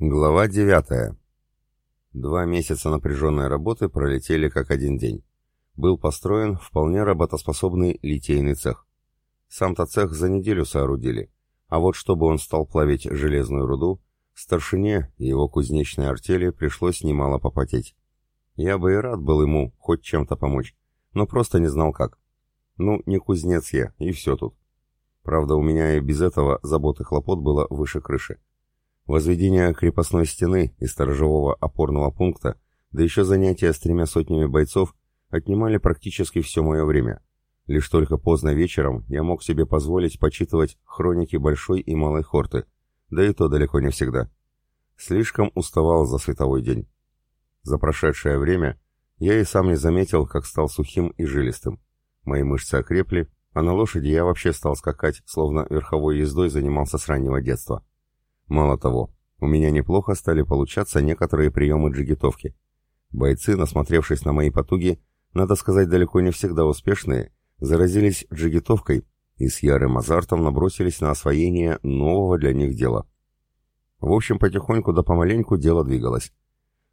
Глава 9. Два месяца напряженной работы пролетели как один день. Был построен вполне работоспособный литейный цех. Сам-то цех за неделю соорудили, а вот чтобы он стал плавить железную руду, старшине и его кузнечной артели пришлось немало попотеть. Я бы и рад был ему хоть чем-то помочь, но просто не знал как. Ну, не кузнец я, и все тут. Правда, у меня и без этого забот и хлопот было выше крыши. Возведение крепостной стены и сторожевого опорного пункта, да еще занятия с тремя сотнями бойцов отнимали практически все мое время. Лишь только поздно вечером я мог себе позволить почитывать хроники Большой и Малой Хорты, да и то далеко не всегда. Слишком уставал за световой день. За прошедшее время я и сам не заметил, как стал сухим и жилистым. Мои мышцы окрепли, а на лошади я вообще стал скакать, словно верховой ездой занимался с раннего детства. Мало того, у меня неплохо стали получаться некоторые приемы джигитовки. Бойцы, насмотревшись на мои потуги, надо сказать, далеко не всегда успешные, заразились джигитовкой и с ярым азартом набросились на освоение нового для них дела. В общем, потихоньку да помаленьку дело двигалось.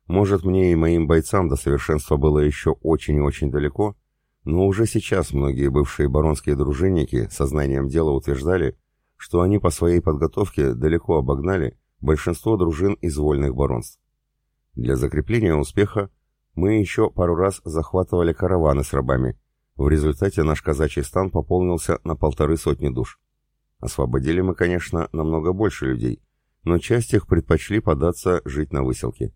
Может, мне и моим бойцам до совершенства было еще очень и очень далеко, но уже сейчас многие бывшие баронские дружинники сознанием дела утверждали, что они по своей подготовке далеко обогнали большинство дружин из вольных баронств. Для закрепления успеха мы еще пару раз захватывали караваны с рабами. В результате наш казачий стан пополнился на полторы сотни душ. Освободили мы, конечно, намного больше людей, но часть их предпочли податься жить на выселке.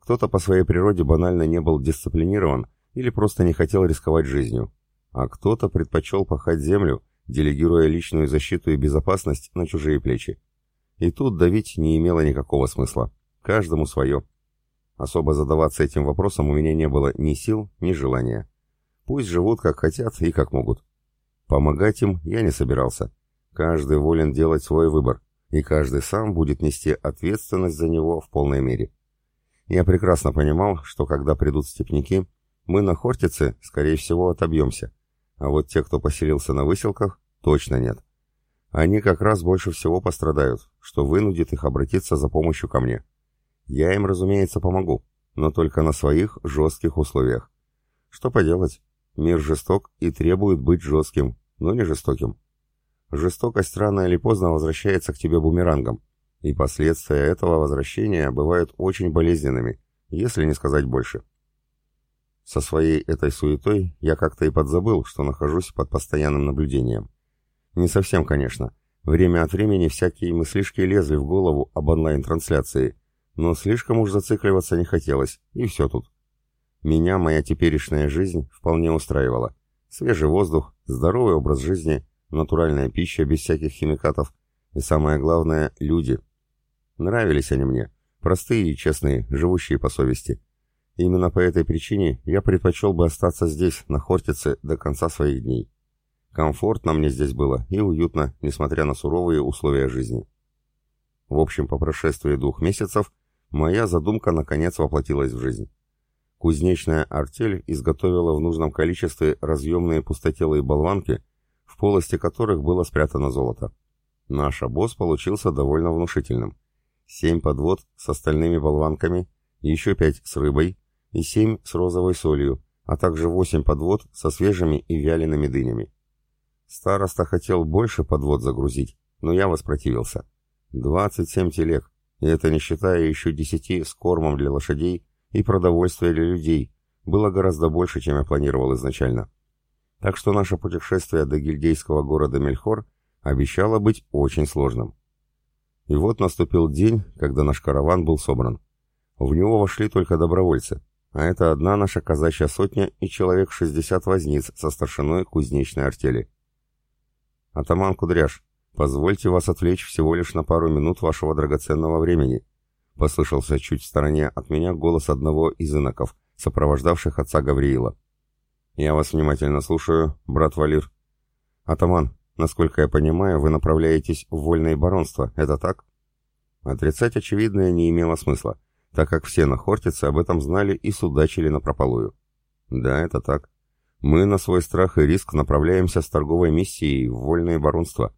Кто-то по своей природе банально не был дисциплинирован или просто не хотел рисковать жизнью, а кто-то предпочел пахать землю делегируя личную защиту и безопасность на чужие плечи. И тут давить не имело никакого смысла. Каждому свое. Особо задаваться этим вопросом у меня не было ни сил, ни желания. Пусть живут как хотят и как могут. Помогать им я не собирался. Каждый волен делать свой выбор, и каждый сам будет нести ответственность за него в полной мере. Я прекрасно понимал, что когда придут степняки, мы на Хортице, скорее всего, отобьемся. А вот те, кто поселился на выселках, точно нет. Они как раз больше всего пострадают, что вынудит их обратиться за помощью ко мне. Я им, разумеется, помогу, но только на своих жестких условиях. Что поделать? Мир жесток и требует быть жестким, но не жестоким. Жестокость рано или поздно возвращается к тебе бумерангом, и последствия этого возвращения бывают очень болезненными, если не сказать больше. Со своей этой суетой я как-то и подзабыл, что нахожусь под постоянным наблюдением. Не совсем, конечно. Время от времени всякие мыслишки лезли в голову об онлайн-трансляции, но слишком уж зацикливаться не хотелось, и все тут. Меня моя теперешняя жизнь вполне устраивала. Свежий воздух, здоровый образ жизни, натуральная пища без всяких химикатов и, самое главное, люди. Нравились они мне, простые и честные, живущие по совести. Именно по этой причине я предпочел бы остаться здесь, на Хортице, до конца своих дней. Комфортно мне здесь было и уютно, несмотря на суровые условия жизни. В общем, по прошествии двух месяцев моя задумка наконец воплотилась в жизнь. Кузнечная артель изготовила в нужном количестве разъемные пустотелые болванки, в полости которых было спрятано золото. Наш обоз получился довольно внушительным. Семь подвод с остальными болванками, еще пять с рыбой, и семь с розовой солью, а также восемь подвод со свежими и вялеными дынями. Староста хотел больше подвод загрузить, но я воспротивился. 27 телег, и это не считая еще десяти с кормом для лошадей и продовольствия для людей, было гораздо больше, чем я планировал изначально. Так что наше путешествие до гильдейского города Мельхор обещало быть очень сложным. И вот наступил день, когда наш караван был собран. В него вошли только добровольцы, а это одна наша казачья сотня и человек 60 возниц со старшиной кузнечной артели. «Атаман Кудряш, позвольте вас отвлечь всего лишь на пару минут вашего драгоценного времени», послышался чуть в стороне от меня голос одного из иноков, сопровождавших отца Гавриила. «Я вас внимательно слушаю, брат Валир». «Атаман, насколько я понимаю, вы направляетесь в вольное баронство, это так?» Отрицать очевидное не имело смысла так как все на Хортице об этом знали и судачили напропалую. Да, это так. Мы на свой страх и риск направляемся с торговой миссией в вольное баронство.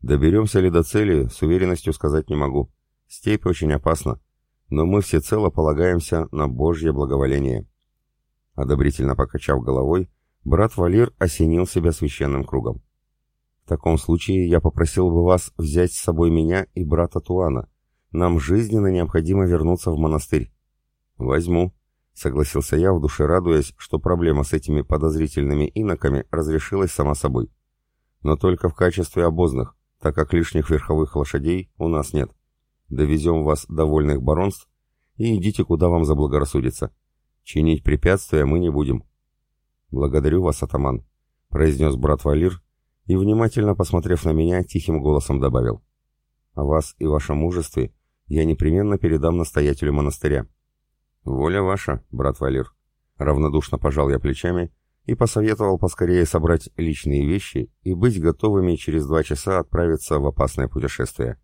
Доберемся ли до цели, с уверенностью сказать не могу. Степь очень опасна, но мы всецело полагаемся на Божье благоволение». Одобрительно покачав головой, брат Валир осенил себя священным кругом. «В таком случае я попросил бы вас взять с собой меня и брата Туана. Нам жизненно необходимо вернуться в монастырь». «Возьму», — согласился я, в душе радуясь, что проблема с этими подозрительными иноками разрешилась сама собой. «Но только в качестве обозных, так как лишних верховых лошадей у нас нет. Довезем вас до вольных баронств и идите, куда вам заблагорассудится. Чинить препятствия мы не будем. Благодарю вас, атаман, произнес брат Валир и, внимательно посмотрев на меня, тихим голосом добавил. О вас и вашем мужестве я непременно передам настоятелю монастыря. Воля ваша, брат Валир. Равнодушно пожал я плечами и посоветовал поскорее собрать личные вещи и быть готовыми через два часа отправиться в опасное путешествие.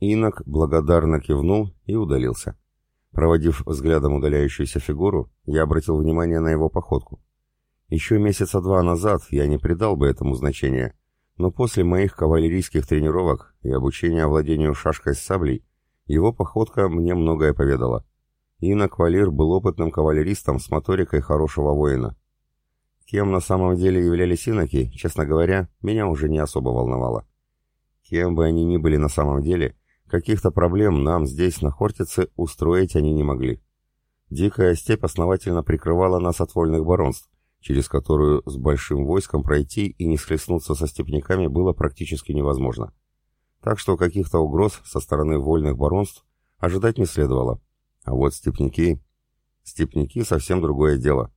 Инок благодарно кивнул и удалился. Проводив взглядом удаляющуюся фигуру, я обратил внимание на его походку. Еще месяца два назад я не придал бы этому значения, но после моих кавалерийских тренировок и обучения владению шашкой с саблей, его походка мне многое поведала. Инок Валир был опытным кавалеристом с моторикой хорошего воина. Кем на самом деле являлись иноки, честно говоря, меня уже не особо волновало. Кем бы они ни были на самом деле, Каких-то проблем нам здесь, на Хортице, устроить они не могли. Дикая степь основательно прикрывала нас от вольных баронств, через которую с большим войском пройти и не схлестнуться со степняками было практически невозможно. Так что каких-то угроз со стороны вольных баронств ожидать не следовало. А вот степняки... Степняки совсем другое дело.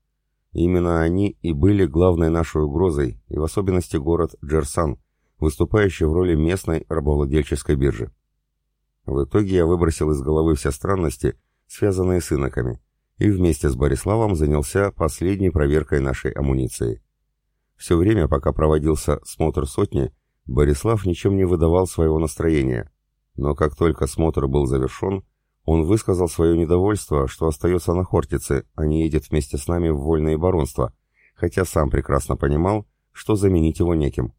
Именно они и были главной нашей угрозой, и в особенности город Джерсан, выступающий в роли местной рабовладельческой биржи. В итоге я выбросил из головы все странности, связанные с иноками, и вместе с Бориславом занялся последней проверкой нашей амуниции. Все время, пока проводился смотр сотни, Борислав ничем не выдавал своего настроения, но как только смотр был завершен, он высказал свое недовольство, что остается на Хортице, а не едет вместе с нами в вольное баронство, хотя сам прекрасно понимал, что заменить его неким.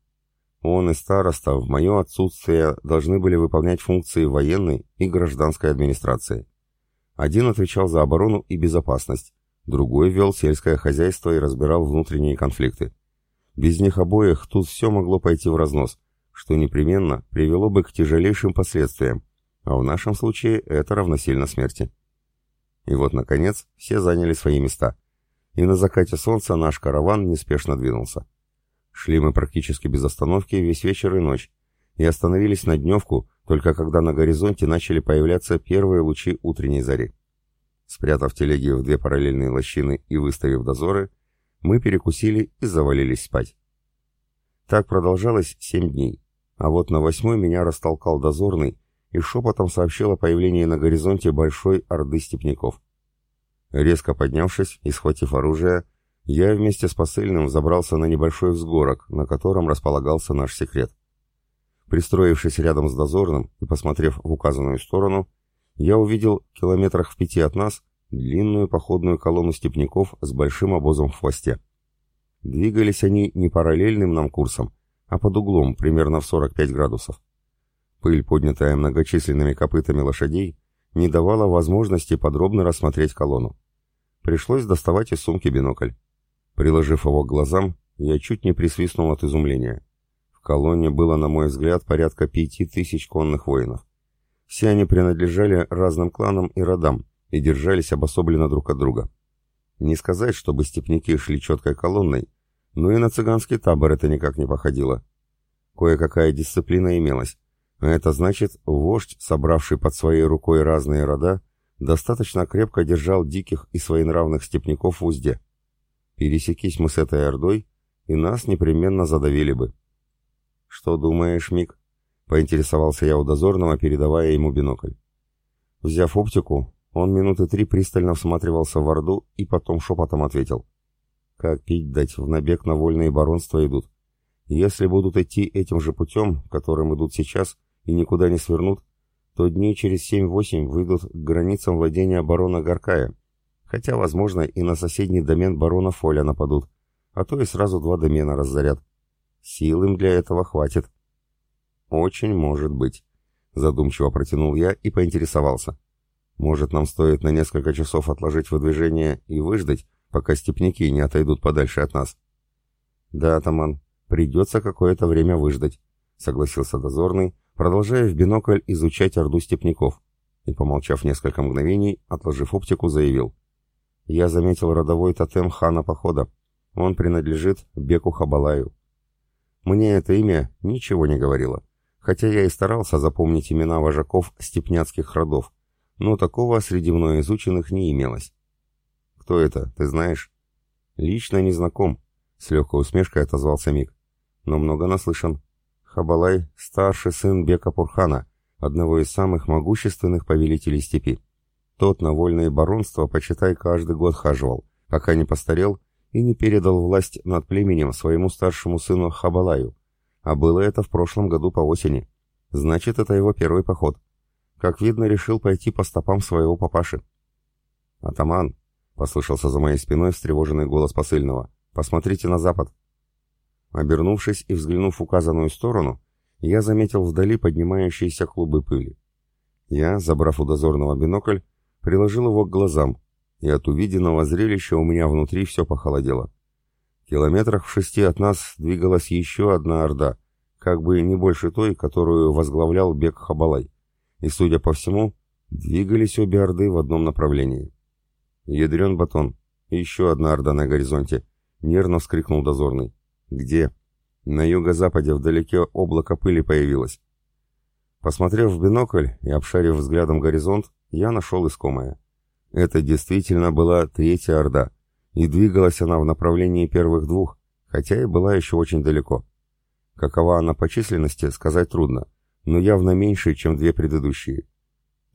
Он и староста в мое отсутствие должны были выполнять функции военной и гражданской администрации. Один отвечал за оборону и безопасность, другой вел сельское хозяйство и разбирал внутренние конфликты. Без них обоих тут все могло пойти в разнос, что непременно привело бы к тяжелейшим последствиям, а в нашем случае это равносильно смерти. И вот, наконец, все заняли свои места, и на закате солнца наш караван неспешно двинулся. Шли мы практически без остановки весь вечер и ночь, и остановились на дневку, только когда на горизонте начали появляться первые лучи утренней зари. Спрятав телеги в две параллельные лощины и выставив дозоры, мы перекусили и завалились спать. Так продолжалось семь дней, а вот на восьмой меня растолкал дозорный и шепотом сообщил о появлении на горизонте большой орды степняков. Резко поднявшись и схватив оружие, я вместе с посыльным забрался на небольшой взгорок, на котором располагался наш секрет. Пристроившись рядом с дозорным и посмотрев в указанную сторону, я увидел километрах в пяти от нас длинную походную колонну степняков с большим обозом в хвосте. Двигались они не параллельным нам курсом, а под углом, примерно в 45 градусов. Пыль, поднятая многочисленными копытами лошадей, не давала возможности подробно рассмотреть колонну. Пришлось доставать из сумки бинокль. Приложив его к глазам, я чуть не присвистнул от изумления. В колонне было, на мой взгляд, порядка пяти тысяч конных воинов. Все они принадлежали разным кланам и родам и держались обособленно друг от друга. Не сказать, чтобы степняки шли четкой колонной, но и на цыганский табор это никак не походило. Кое-какая дисциплина имелась, а это значит, вождь, собравший под своей рукой разные рода, достаточно крепко держал диких и своенравных степняков в узде. Пересекись мы с этой ордой, и нас непременно задавили бы. «Что думаешь, Мик?» — поинтересовался я у дозорного, передавая ему бинокль. Взяв оптику, он минуты три пристально всматривался в орду и потом шепотом ответил. «Как пить дать, в набег на вольные баронства идут. Если будут идти этим же путем, которым идут сейчас, и никуда не свернут, то дней через семь-восемь выйдут к границам владения барона Гаркая, Хотя, возможно, и на соседний домен барона Фоля нападут, а то и сразу два домена разорят. Сил им для этого хватит. Очень может быть. Задумчиво протянул я и поинтересовался. Может, нам стоит на несколько часов отложить выдвижение и выждать, пока степняки не отойдут подальше от нас?» «Да, атаман, придется какое-то время выждать», — согласился дозорный, продолжая в бинокль изучать орду степняков, и, помолчав несколько мгновений, отложив оптику, заявил. «Я заметил родовой тотем хана похода. Он принадлежит Беку Хабалаю. Мне это имя ничего не говорило, хотя я и старался запомнить имена вожаков степняцких родов, но такого среди мной изученных не имелось. «Кто это, ты знаешь?» «Лично не знаком», — с легкой усмешкой отозвался Мик. «Но много наслышан. Хабалай — старший сын Бека Пурхана, одного из самых могущественных повелителей степи. Тот на вольное баронство, почитай, каждый год хаживал, пока не постарел и не передал власть над племенем своему старшему сыну Хабалаю. А было это в прошлом году по осени. Значит, это его первый поход. Как видно, решил пойти по стопам своего папаши. «Атаман!» — послышался за моей спиной встревоженный голос посыльного. «Посмотрите на запад!» Обернувшись и взглянув в указанную сторону, я заметил вдали поднимающиеся клубы пыли. Я, забрав у дозорного бинокль, приложил его к глазам, и от увиденного зрелища у меня внутри все похолодело. В километрах в шести от нас двигалась еще одна орда, как бы не больше той, которую возглавлял Бек Хабалай. И, судя по всему, двигались обе орды в одном направлении. «Ядрен батон! Еще одна орда на горизонте!» — нервно вскрикнул дозорный. «Где?» «На юго-западе вдалеке облако пыли появилось». Посмотрев в бинокль и обшарив взглядом горизонт, я нашел искомое. Это действительно была Третья Орда, и двигалась она в направлении первых двух, хотя и была еще очень далеко. Какова она по численности, сказать трудно, но явно меньше, чем две предыдущие.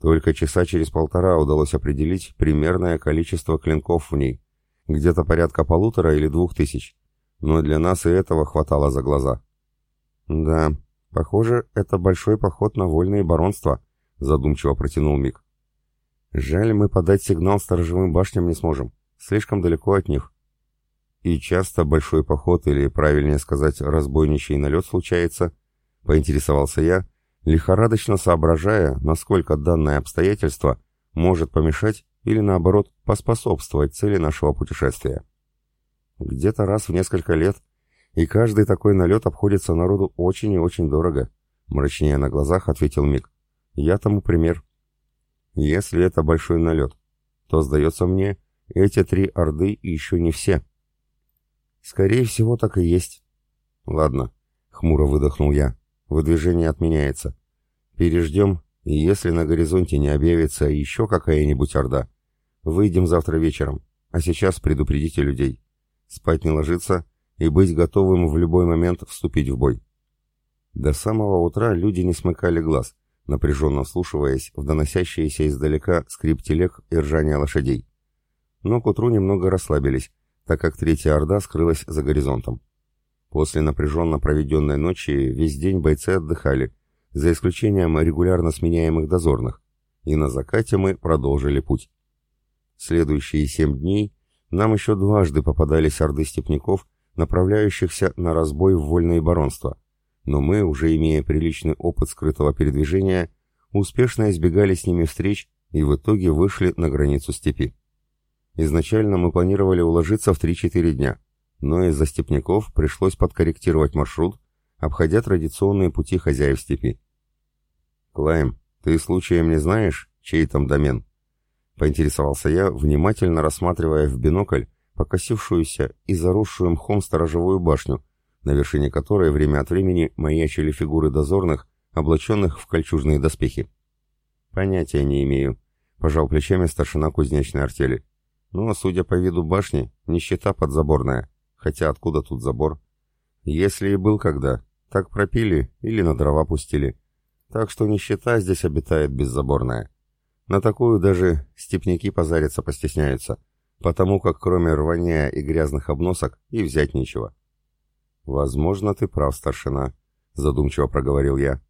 Только часа через полтора удалось определить примерное количество клинков в ней, где-то порядка полутора или двух тысяч, но для нас и этого хватало за глаза. «Да, похоже, это большой поход на вольные баронства», задумчиво протянул Мик. Жаль, мы подать сигнал сторожевым башням не сможем. Слишком далеко от них. И часто большой поход, или, правильнее сказать, разбойничий налет случается, поинтересовался я, лихорадочно соображая, насколько данное обстоятельство может помешать или, наоборот, поспособствовать цели нашего путешествия. Где-то раз в несколько лет, и каждый такой налет обходится народу очень и очень дорого, мрачнее на глазах ответил Мик. Я тому пример. Если это большой налет, то, сдается мне, эти три орды еще не все. Скорее всего, так и есть. Ладно, хмуро выдохнул я. Выдвижение отменяется. Переждем, и если на горизонте не объявится еще какая-нибудь орда, выйдем завтра вечером, а сейчас предупредите людей. Спать не ложиться и быть готовым в любой момент вступить в бой. До самого утра люди не смыкали глаз, напряженно вслушиваясь в доносящиеся издалека скрип телег и ржание лошадей. Но к утру немного расслабились, так как Третья Орда скрылась за горизонтом. После напряженно проведенной ночи весь день бойцы отдыхали, за исключением регулярно сменяемых дозорных, и на закате мы продолжили путь. Следующие семь дней нам еще дважды попадались орды степняков, направляющихся на разбой в вольные баронства, но мы, уже имея приличный опыт скрытого передвижения, успешно избегали с ними встреч и в итоге вышли на границу степи. Изначально мы планировали уложиться в 3-4 дня, но из-за степняков пришлось подкорректировать маршрут, обходя традиционные пути хозяев степи. «Клайм, ты случаем не знаешь, чей там домен?» — поинтересовался я, внимательно рассматривая в бинокль покосившуюся и заросшую мхом сторожевую башню, на вершине которой время от времени маячили фигуры дозорных, облаченных в кольчужные доспехи. «Понятия не имею», — пожал плечами старшина кузнечной артели. «Ну, а судя по виду башни, нищета подзаборная. Хотя откуда тут забор? Если и был когда, так пропили или на дрова пустили. Так что нищета здесь обитает беззаборная. На такую даже степняки позариться постесняются, потому как кроме рвания и грязных обносок и взять нечего». «Возможно, ты прав, старшина», — задумчиво проговорил я.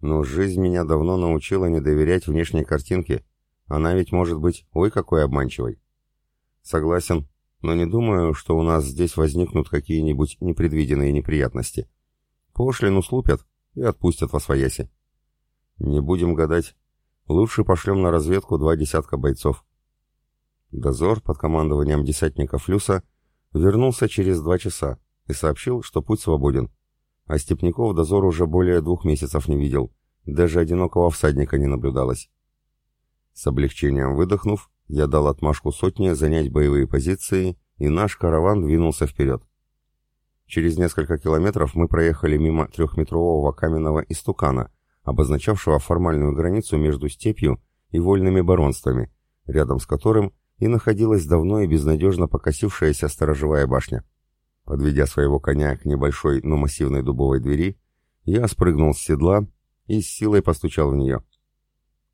«Но жизнь меня давно научила не доверять внешней картинке. Она ведь может быть ой какой обманчивой». «Согласен, но не думаю, что у нас здесь возникнут какие-нибудь непредвиденные неприятности. Пошлину слупят и отпустят во свояси». «Не будем гадать. Лучше пошлем на разведку два десятка бойцов. Дозор под командованием десятника Флюса вернулся через два часа и сообщил, что путь свободен. А Степняков дозор уже более двух месяцев не видел, даже одинокого всадника не наблюдалось. С облегчением выдохнув, я дал отмашку сотне занять боевые позиции, и наш караван двинулся вперед. Через несколько километров мы проехали мимо трехметрового каменного истукана, обозначавшего формальную границу между степью и вольными баронствами, рядом с которым и находилась давно и безнадежно покосившаяся сторожевая башня. Подведя своего коня к небольшой, но массивной дубовой двери, я спрыгнул с седла и с силой постучал в нее.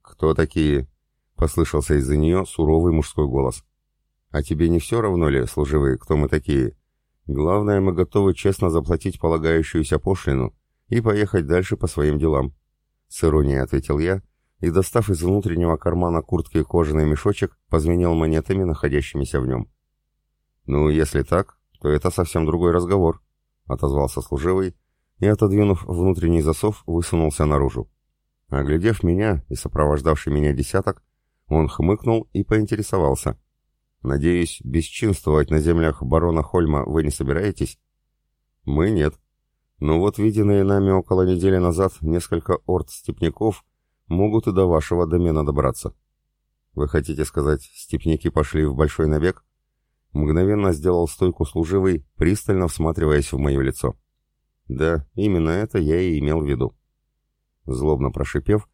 «Кто такие?» — послышался из-за нее суровый мужской голос. «А тебе не все равно ли, служивые, кто мы такие? Главное, мы готовы честно заплатить полагающуюся пошлину и поехать дальше по своим делам». С иронией ответил я и, достав из внутреннего кармана куртки кожаный мешочек, позвенел монетами, находящимися в нем. «Ну, если так, то это совсем другой разговор», — отозвался служивый и, отодвинув внутренний засов, высунулся наружу. Оглядев меня и сопровождавший меня десяток, он хмыкнул и поинтересовался. «Надеюсь, бесчинствовать на землях барона Хольма вы не собираетесь?» «Мы нет. Но вот виденные нами около недели назад несколько орд степняков могут и до вашего домена добраться. Вы хотите сказать, степняки пошли в большой набег? Мгновенно сделал стойку служивый, пристально всматриваясь в мое лицо. Да, именно это я и имел в виду. Злобно прошипев,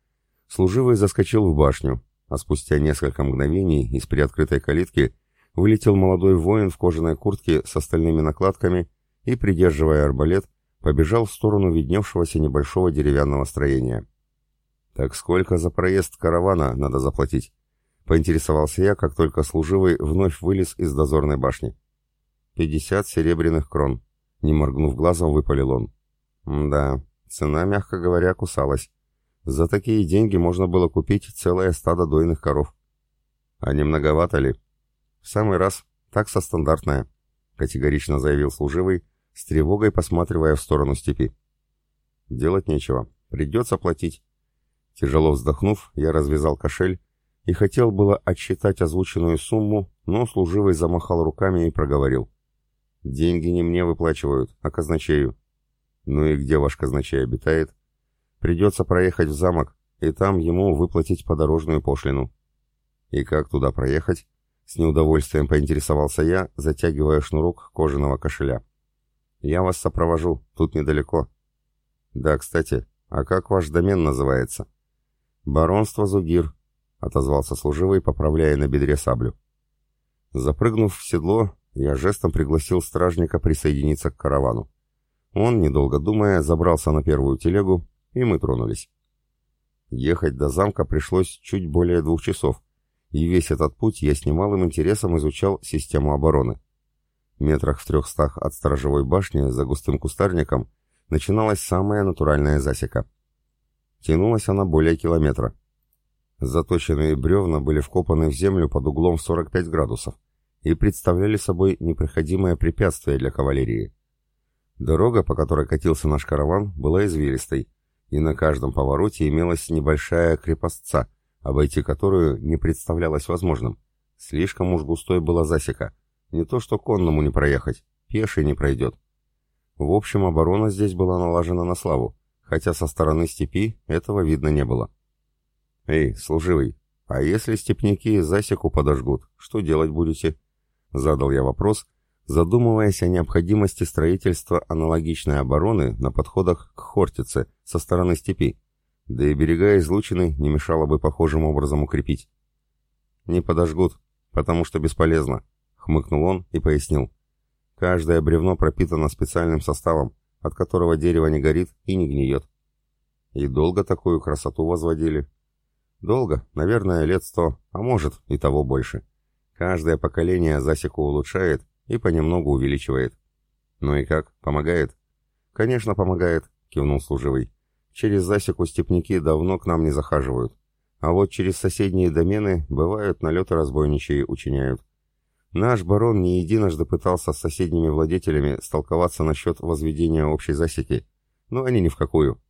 служивый заскочил в башню, а спустя несколько мгновений из приоткрытой калитки вылетел молодой воин в кожаной куртке с остальными накладками и, придерживая арбалет, побежал в сторону видневшегося небольшого деревянного строения. «Так сколько за проезд каравана надо заплатить?» — поинтересовался я, как только служивый вновь вылез из дозорной башни. «Пятьдесят серебряных крон», — не моргнув глазом, выпалил он. «Да, цена, мягко говоря, кусалась. За такие деньги можно было купить целое стадо дойных коров». «А не многовато ли?» «В самый раз. Такса стандартная», — категорично заявил служивый, с тревогой посматривая в сторону степи. «Делать нечего. Придется платить. Тяжело вздохнув, я развязал кошель и хотел было отсчитать озвученную сумму, но служивый замахал руками и проговорил. «Деньги не мне выплачивают, а казначею». «Ну и где ваш казначей обитает?» «Придется проехать в замок, и там ему выплатить подорожную пошлину». «И как туда проехать?» С неудовольствием поинтересовался я, затягивая шнурок кожаного кошеля. «Я вас сопровожу, тут недалеко». «Да, кстати, а как ваш домен называется?» «Баронство Зугир», — отозвался служивый, поправляя на бедре саблю. Запрыгнув в седло, я жестом пригласил стражника присоединиться к каравану. Он, недолго думая, забрался на первую телегу, и мы тронулись. Ехать до замка пришлось чуть более двух часов, и весь этот путь я с немалым интересом изучал систему обороны. Метрах в трехстах от сторожевой башни за густым кустарником начиналась самая натуральная засека — Тянулась она более километра. Заточенные бревна были вкопаны в землю под углом в 45 градусов и представляли собой непроходимое препятствие для кавалерии. Дорога, по которой катился наш караван, была извилистой, и на каждом повороте имелась небольшая крепостца, обойти которую не представлялось возможным. Слишком уж густой была засека. Не то что конному не проехать, пеший не пройдет. В общем, оборона здесь была налажена на славу хотя со стороны степи этого видно не было. «Эй, служивый, а если степняки засеку подожгут, что делать будете?» Задал я вопрос, задумываясь о необходимости строительства аналогичной обороны на подходах к Хортице со стороны степи, да и берега излучины не мешало бы похожим образом укрепить. «Не подожгут, потому что бесполезно», — хмыкнул он и пояснил. «Каждое бревно пропитано специальным составом, от которого дерево не горит и не гниет. И долго такую красоту возводили? Долго, наверное, лет сто, а может и того больше. Каждое поколение засеку улучшает и понемногу увеличивает. Ну и как, помогает? Конечно, помогает, кивнул служивый. Через засеку степняки давно к нам не захаживают. А вот через соседние домены бывают налеты разбойничьи учиняют. Наш барон не единожды пытался с соседними владетелями столковаться насчет возведения общей засеки, но они ни в какую.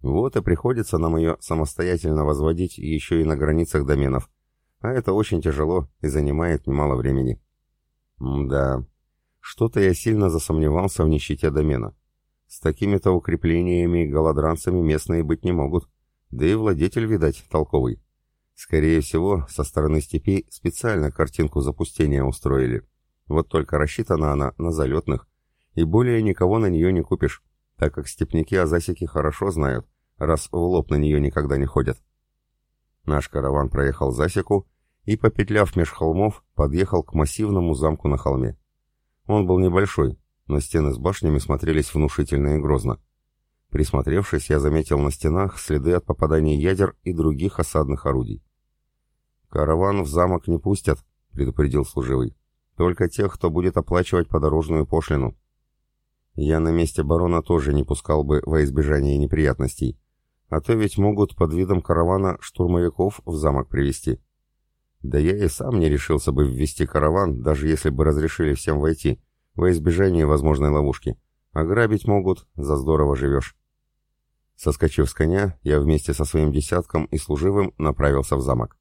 Вот и приходится нам ее самостоятельно возводить еще и на границах доменов. А это очень тяжело и занимает немало времени. Да, что-то я сильно засомневался в нищете домена. С такими-то укреплениями голодранцами местные быть не могут. Да и владетель, видать, толковый. Скорее всего, со стороны степей специально картинку запустения устроили. Вот только рассчитана она на залетных, и более никого на нее не купишь, так как степняки о засеке хорошо знают, раз в лоб на нее никогда не ходят. Наш караван проехал засеку и, попетляв меж холмов, подъехал к массивному замку на холме. Он был небольшой, но стены с башнями смотрелись внушительно и грозно. Присмотревшись, я заметил на стенах следы от попаданий ядер и других осадных орудий. «Караван в замок не пустят», — предупредил служивый. «Только тех, кто будет оплачивать подорожную пошлину». Я на месте барона тоже не пускал бы во избежание неприятностей, а то ведь могут под видом каравана штурмовиков в замок привести. Да я и сам не решился бы ввести караван, даже если бы разрешили всем войти, во избежание возможной ловушки. Ограбить могут, за здорово живешь. Соскочив с коня, я вместе со своим десятком и служивым направился в замок.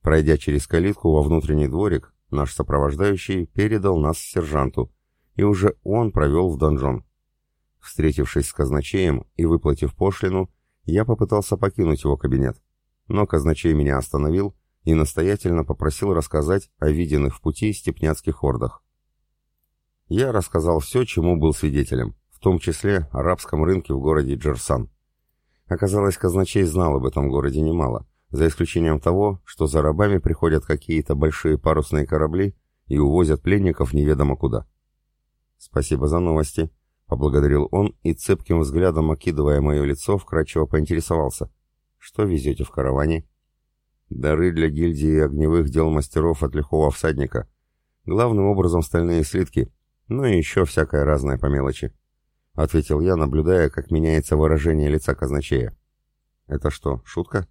Пройдя через калитку во внутренний дворик, наш сопровождающий передал нас сержанту, и уже он провел в донжон. Встретившись с казначеем и выплатив пошлину, я попытался покинуть его кабинет, но казначей меня остановил и настоятельно попросил рассказать о виденных в пути степняцких ордах. Я рассказал все, чему был свидетелем, в том числе о арабском рынке в городе Джерсан. Оказалось, казначей знал об этом городе немало, за исключением того, что за рабами приходят какие-то большие парусные корабли и увозят пленников неведомо куда. «Спасибо за новости», — поблагодарил он и цепким взглядом, окидывая мое лицо, вкратчиво поинтересовался. «Что везете в караване?» «Дары для гильдии огневых дел мастеров от лихого всадника. Главным образом стальные слитки, ну и еще всякое разное по мелочи ответил я, наблюдая, как меняется выражение лица казначея. «Это что, шутка?»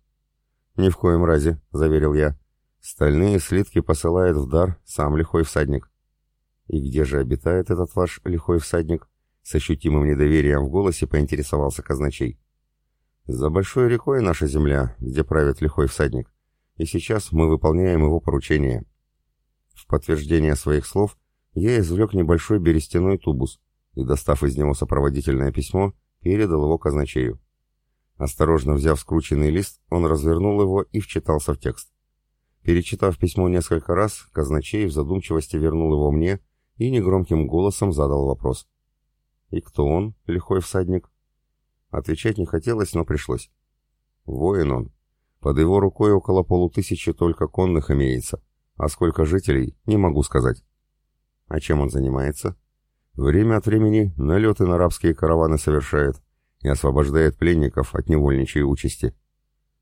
«Ни в коем разе», — заверил я. «Стальные слитки посылает в дар сам лихой всадник». «И где же обитает этот ваш лихой всадник?» С ощутимым недоверием в голосе поинтересовался казначей. «За большой рекой наша земля, где правит лихой всадник, и сейчас мы выполняем его поручение». В подтверждение своих слов я извлек небольшой берестяной тубус, и, достав из него сопроводительное письмо, передал его казначею. Осторожно взяв скрученный лист, он развернул его и вчитался в текст. Перечитав письмо несколько раз, казначей в задумчивости вернул его мне и негромким голосом задал вопрос. «И кто он, лихой всадник?» Отвечать не хотелось, но пришлось. «Воин он. Под его рукой около полутысячи только конных имеется, а сколько жителей, не могу сказать». «А чем он занимается?» Время от времени налеты на арабские караваны совершает и освобождает пленников от невольничьей участи.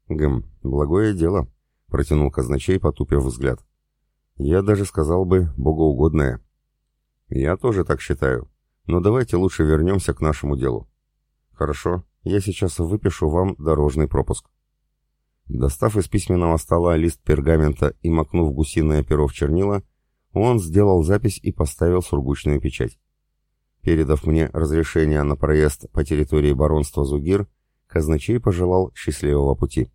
Гм, благое дело, протянул казначей, потупив взгляд. Я даже сказал бы, богоугодное. Я тоже так считаю, но давайте лучше вернемся к нашему делу. Хорошо, я сейчас выпишу вам дорожный пропуск. Достав из письменного стола лист пергамента и макнув гусиное перо в чернила, он сделал запись и поставил сургучную печать. Передав мне разрешение на проезд по территории баронства Зугир, казначей пожелал счастливого пути.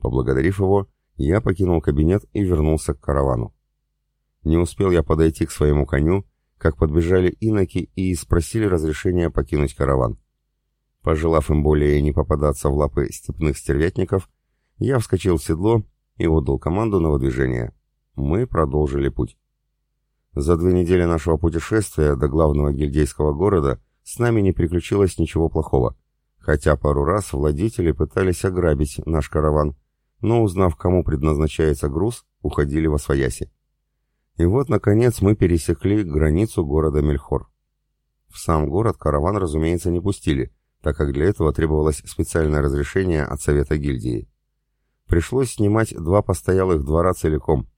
Поблагодарив его, я покинул кабинет и вернулся к каравану. Не успел я подойти к своему коню, как подбежали иноки и спросили разрешения покинуть караван. Пожелав им более не попадаться в лапы степных стервятников, я вскочил в седло и отдал команду на выдвижение. Мы продолжили путь. За две недели нашего путешествия до главного гильдейского города с нами не приключилось ничего плохого, хотя пару раз владетели пытались ограбить наш караван, но узнав, кому предназначается груз, уходили во свояси. И вот, наконец, мы пересекли границу города Мельхор. В сам город караван, разумеется, не пустили, так как для этого требовалось специальное разрешение от Совета гильдии. Пришлось снимать два постоялых двора целиком,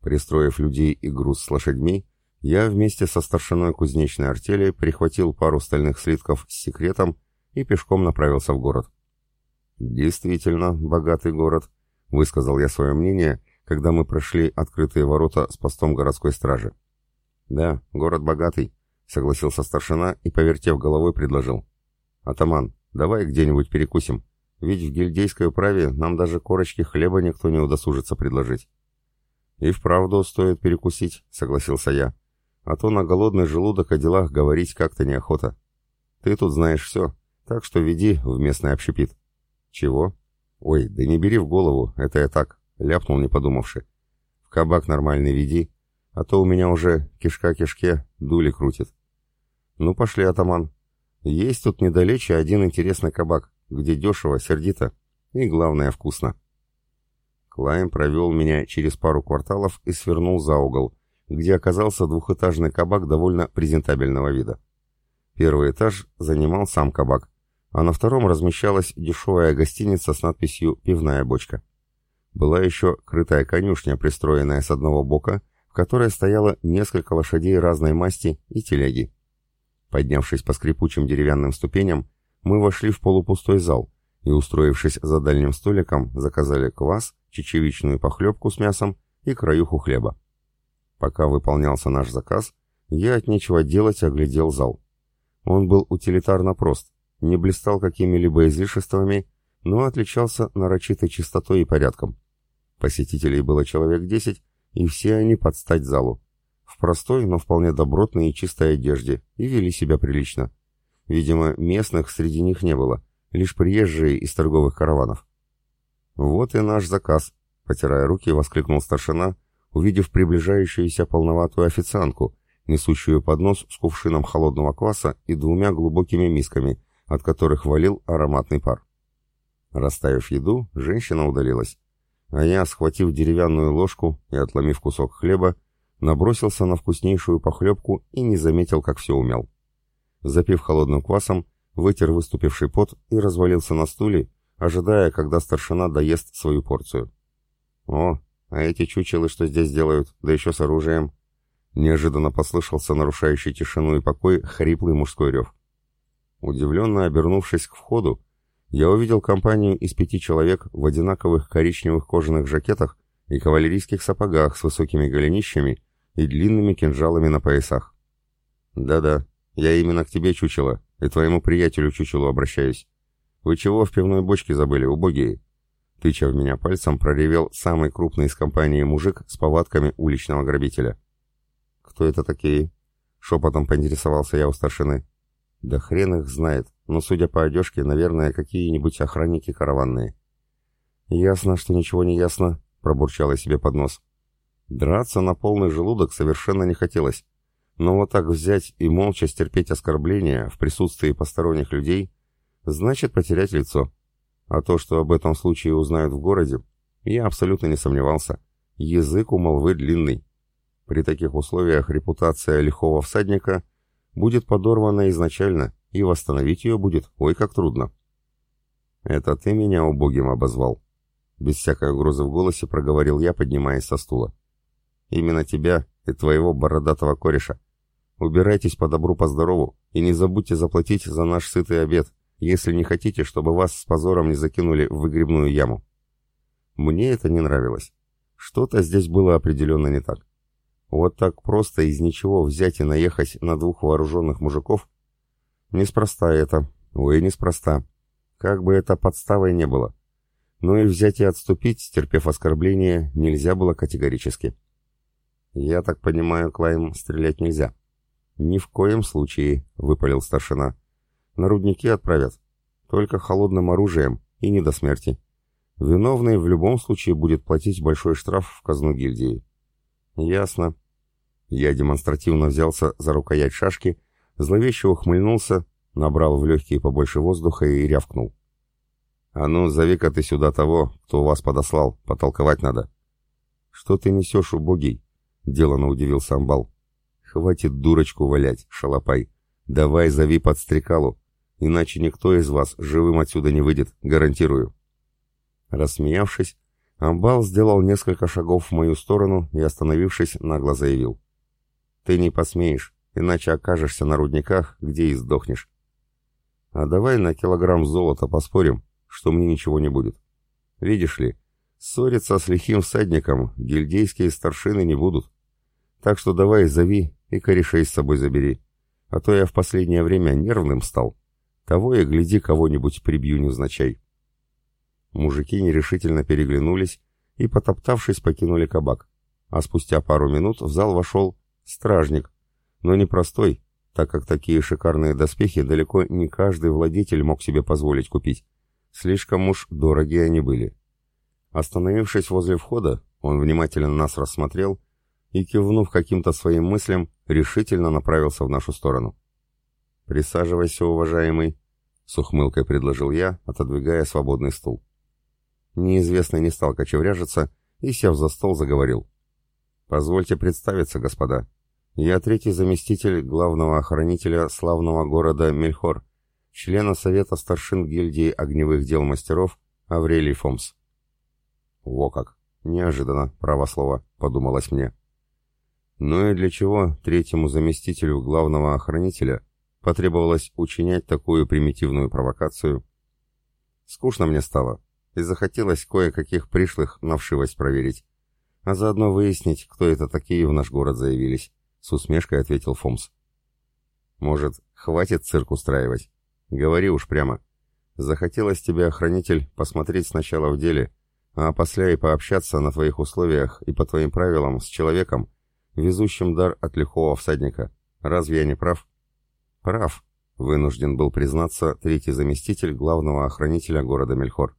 Пристроив людей и груз с лошадьми, я вместе со старшиной кузнечной артели прихватил пару стальных слитков с секретом и пешком направился в город. «Действительно, богатый город», — высказал я свое мнение, когда мы прошли открытые ворота с постом городской стражи. «Да, город богатый», — согласился старшина и, повертев головой, предложил. «Атаман, давай где-нибудь перекусим. Ведь в гильдейской управе нам даже корочки хлеба никто не удосужится предложить. «И вправду стоит перекусить», — согласился я. «А то на голодный желудок о делах говорить как-то неохота. Ты тут знаешь все, так что веди в местный общепит». «Чего?» «Ой, да не бери в голову, это я так», — ляпнул, не подумавши. «В кабак нормальный веди, а то у меня уже кишка кишке дули крутит». «Ну, пошли, атаман. Есть тут недалече один интересный кабак, где дешево, сердито и, главное, вкусно». Клайм провел меня через пару кварталов и свернул за угол, где оказался двухэтажный кабак довольно презентабельного вида. Первый этаж занимал сам кабак, а на втором размещалась дешевая гостиница с надписью «Пивная бочка». Была еще крытая конюшня, пристроенная с одного бока, в которой стояло несколько лошадей разной масти и телеги. Поднявшись по скрипучим деревянным ступеням, мы вошли в полупустой зал и, устроившись за дальним столиком, заказали квас, чечевичную похлебку с мясом и краюху хлеба. Пока выполнялся наш заказ, я от нечего делать оглядел зал. Он был утилитарно прост, не блистал какими-либо излишествами, но отличался нарочитой чистотой и порядком. Посетителей было человек десять, и все они под стать залу. В простой, но вполне добротной и чистой одежде, и вели себя прилично. Видимо, местных среди них не было, лишь приезжие из торговых караванов. «Вот и наш заказ», — потирая руки, воскликнул старшина, увидев приближающуюся полноватую официантку, несущую поднос с кувшином холодного кваса и двумя глубокими мисками, от которых валил ароматный пар. Расставив еду, женщина удалилась, а я, схватив деревянную ложку и отломив кусок хлеба, набросился на вкуснейшую похлебку и не заметил, как все умел. Запив холодным квасом, вытер выступивший пот и развалился на стуле, ожидая, когда старшина доест свою порцию. «О, а эти чучелы что здесь делают, да еще с оружием?» Неожиданно послышался нарушающий тишину и покой хриплый мужской рев. Удивленно обернувшись к входу, я увидел компанию из пяти человек в одинаковых коричневых кожаных жакетах и кавалерийских сапогах с высокими голенищами и длинными кинжалами на поясах. «Да-да, я именно к тебе, чучело, и твоему приятелю чучелу обращаюсь. Вы чего в пивной бочке забыли, убогие?» Тыча в меня пальцем, проревел самый крупный из компании мужик с повадками уличного грабителя. «Кто это такие?» — шепотом поинтересовался я у старшины. Да хрен их знает, но, судя по одежке, наверное, какие-нибудь охранники караванные. «Ясно, что ничего не ясно», — пробурчала себе под нос. Драться на полный желудок совершенно не хотелось, но вот так взять и молча стерпеть оскорбления в присутствии посторонних людей, значит потерять лицо. А то, что об этом случае узнают в городе, я абсолютно не сомневался. Язык у молвы длинный. При таких условиях репутация лихого всадника — будет подорвана изначально, и восстановить ее будет ой как трудно. «Это ты меня убогим обозвал?» Без всякой угрозы в голосе проговорил я, поднимаясь со стула. «Именно тебя и твоего бородатого кореша. Убирайтесь по добру, по здорову, и не забудьте заплатить за наш сытый обед, если не хотите, чтобы вас с позором не закинули в выгребную яму». Мне это не нравилось. Что-то здесь было определенно не так. Вот так просто из ничего взять и наехать на двух вооруженных мужиков? Неспроста это. Ой, неспроста. Как бы это подставой не было. Но и взять и отступить, стерпев оскорбление, нельзя было категорически. «Я так понимаю, Клайм, стрелять нельзя». «Ни в коем случае», — выпалил старшина. «На рудники отправят. Только холодным оружием и не до смерти. Виновный в любом случае будет платить большой штраф в казну гильдии. «Ясно». Я демонстративно взялся за рукоять шашки, зловеще ухмыльнулся, набрал в легкие побольше воздуха и рявкнул. «А ну, зови-ка ты сюда того, кто вас подослал, потолковать надо». «Что ты несешь, убогий?» — делано удивился Амбал. «Хватит дурочку валять, шалопай. Давай зови подстрекалу, иначе никто из вас живым отсюда не выйдет, гарантирую». Рассмеявшись, Амбал сделал несколько шагов в мою сторону и, остановившись, нагло заявил. «Ты не посмеешь, иначе окажешься на рудниках, где и сдохнешь. А давай на килограмм золота поспорим, что мне ничего не будет. Видишь ли, ссориться с лихим всадником гильдейские старшины не будут. Так что давай зови и корешей с собой забери. А то я в последнее время нервным стал. Того и гляди, кого-нибудь прибью невзначай». Мужики нерешительно переглянулись и, потоптавшись, покинули кабак. А спустя пару минут в зал вошел стражник, но не простой, так как такие шикарные доспехи далеко не каждый владетель мог себе позволить купить. Слишком уж дорогие они были. Остановившись возле входа, он внимательно нас рассмотрел и, кивнув каким-то своим мыслям, решительно направился в нашу сторону. «Присаживайся, уважаемый», — с ухмылкой предложил я, отодвигая свободный стул. Неизвестный не стал кочевряжиться и, сев за стол, заговорил. «Позвольте представиться, господа. Я третий заместитель главного охранителя славного города Мельхор, члена Совета старшин гильдии огневых дел мастеров Аврелий Фомс». «Во как! Неожиданно, право слово», — подумалось мне. Ну и для чего третьему заместителю главного охранителя потребовалось учинять такую примитивную провокацию? Скучно мне стало, и захотелось кое-каких пришлых на вшивость проверить, а заодно выяснить, кто это такие в наш город заявились, с усмешкой ответил Фомс. Может, хватит цирк устраивать? Говори уж прямо. Захотелось тебе, охранитель, посмотреть сначала в деле, а после и пообщаться на твоих условиях и по твоим правилам с человеком, везущим дар от лихого всадника. Разве я не прав? Прав, вынужден был признаться третий заместитель главного охранителя города Мельхор.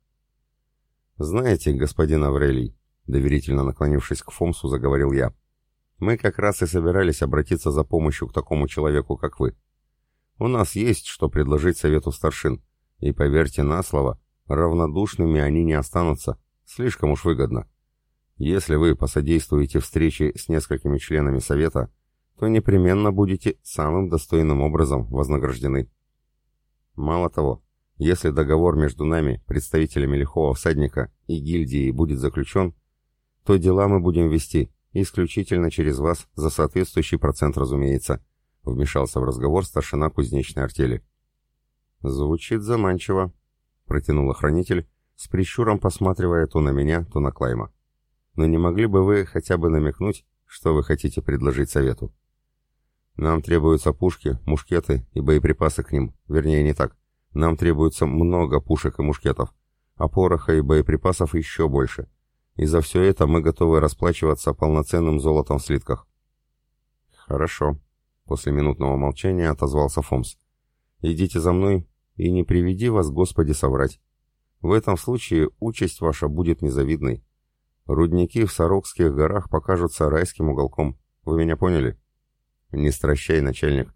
Знаете, господин Аврелий, доверительно наклонившись к Фомсу, заговорил я, мы как раз и собирались обратиться за помощью к такому человеку, как вы. У нас есть что предложить совету старшин, и, поверьте на слово, равнодушными они не останутся, слишком уж выгодно. Если вы посодействуете встрече с несколькими членами Совета, то непременно будете самым достойным образом вознаграждены. Мало того, если договор между нами, представителями лихого всадника и гильдии будет заключен, то дела мы будем вести исключительно через вас за соответствующий процент, разумеется, вмешался в разговор старшина кузнечной артели. Звучит заманчиво, протянул охранитель, с прищуром посматривая то на меня, то на Клайма но не могли бы вы хотя бы намекнуть, что вы хотите предложить совету? Нам требуются пушки, мушкеты и боеприпасы к ним, вернее не так. Нам требуется много пушек и мушкетов, а пороха и боеприпасов еще больше. И за все это мы готовы расплачиваться полноценным золотом в слитках. Хорошо. После минутного молчания отозвался Фомс. Идите за мной и не приведи вас, Господи, соврать. В этом случае участь ваша будет незавидной. Рудники в Сорокских горах покажутся райским уголком. Вы меня поняли? Не стращай, начальник.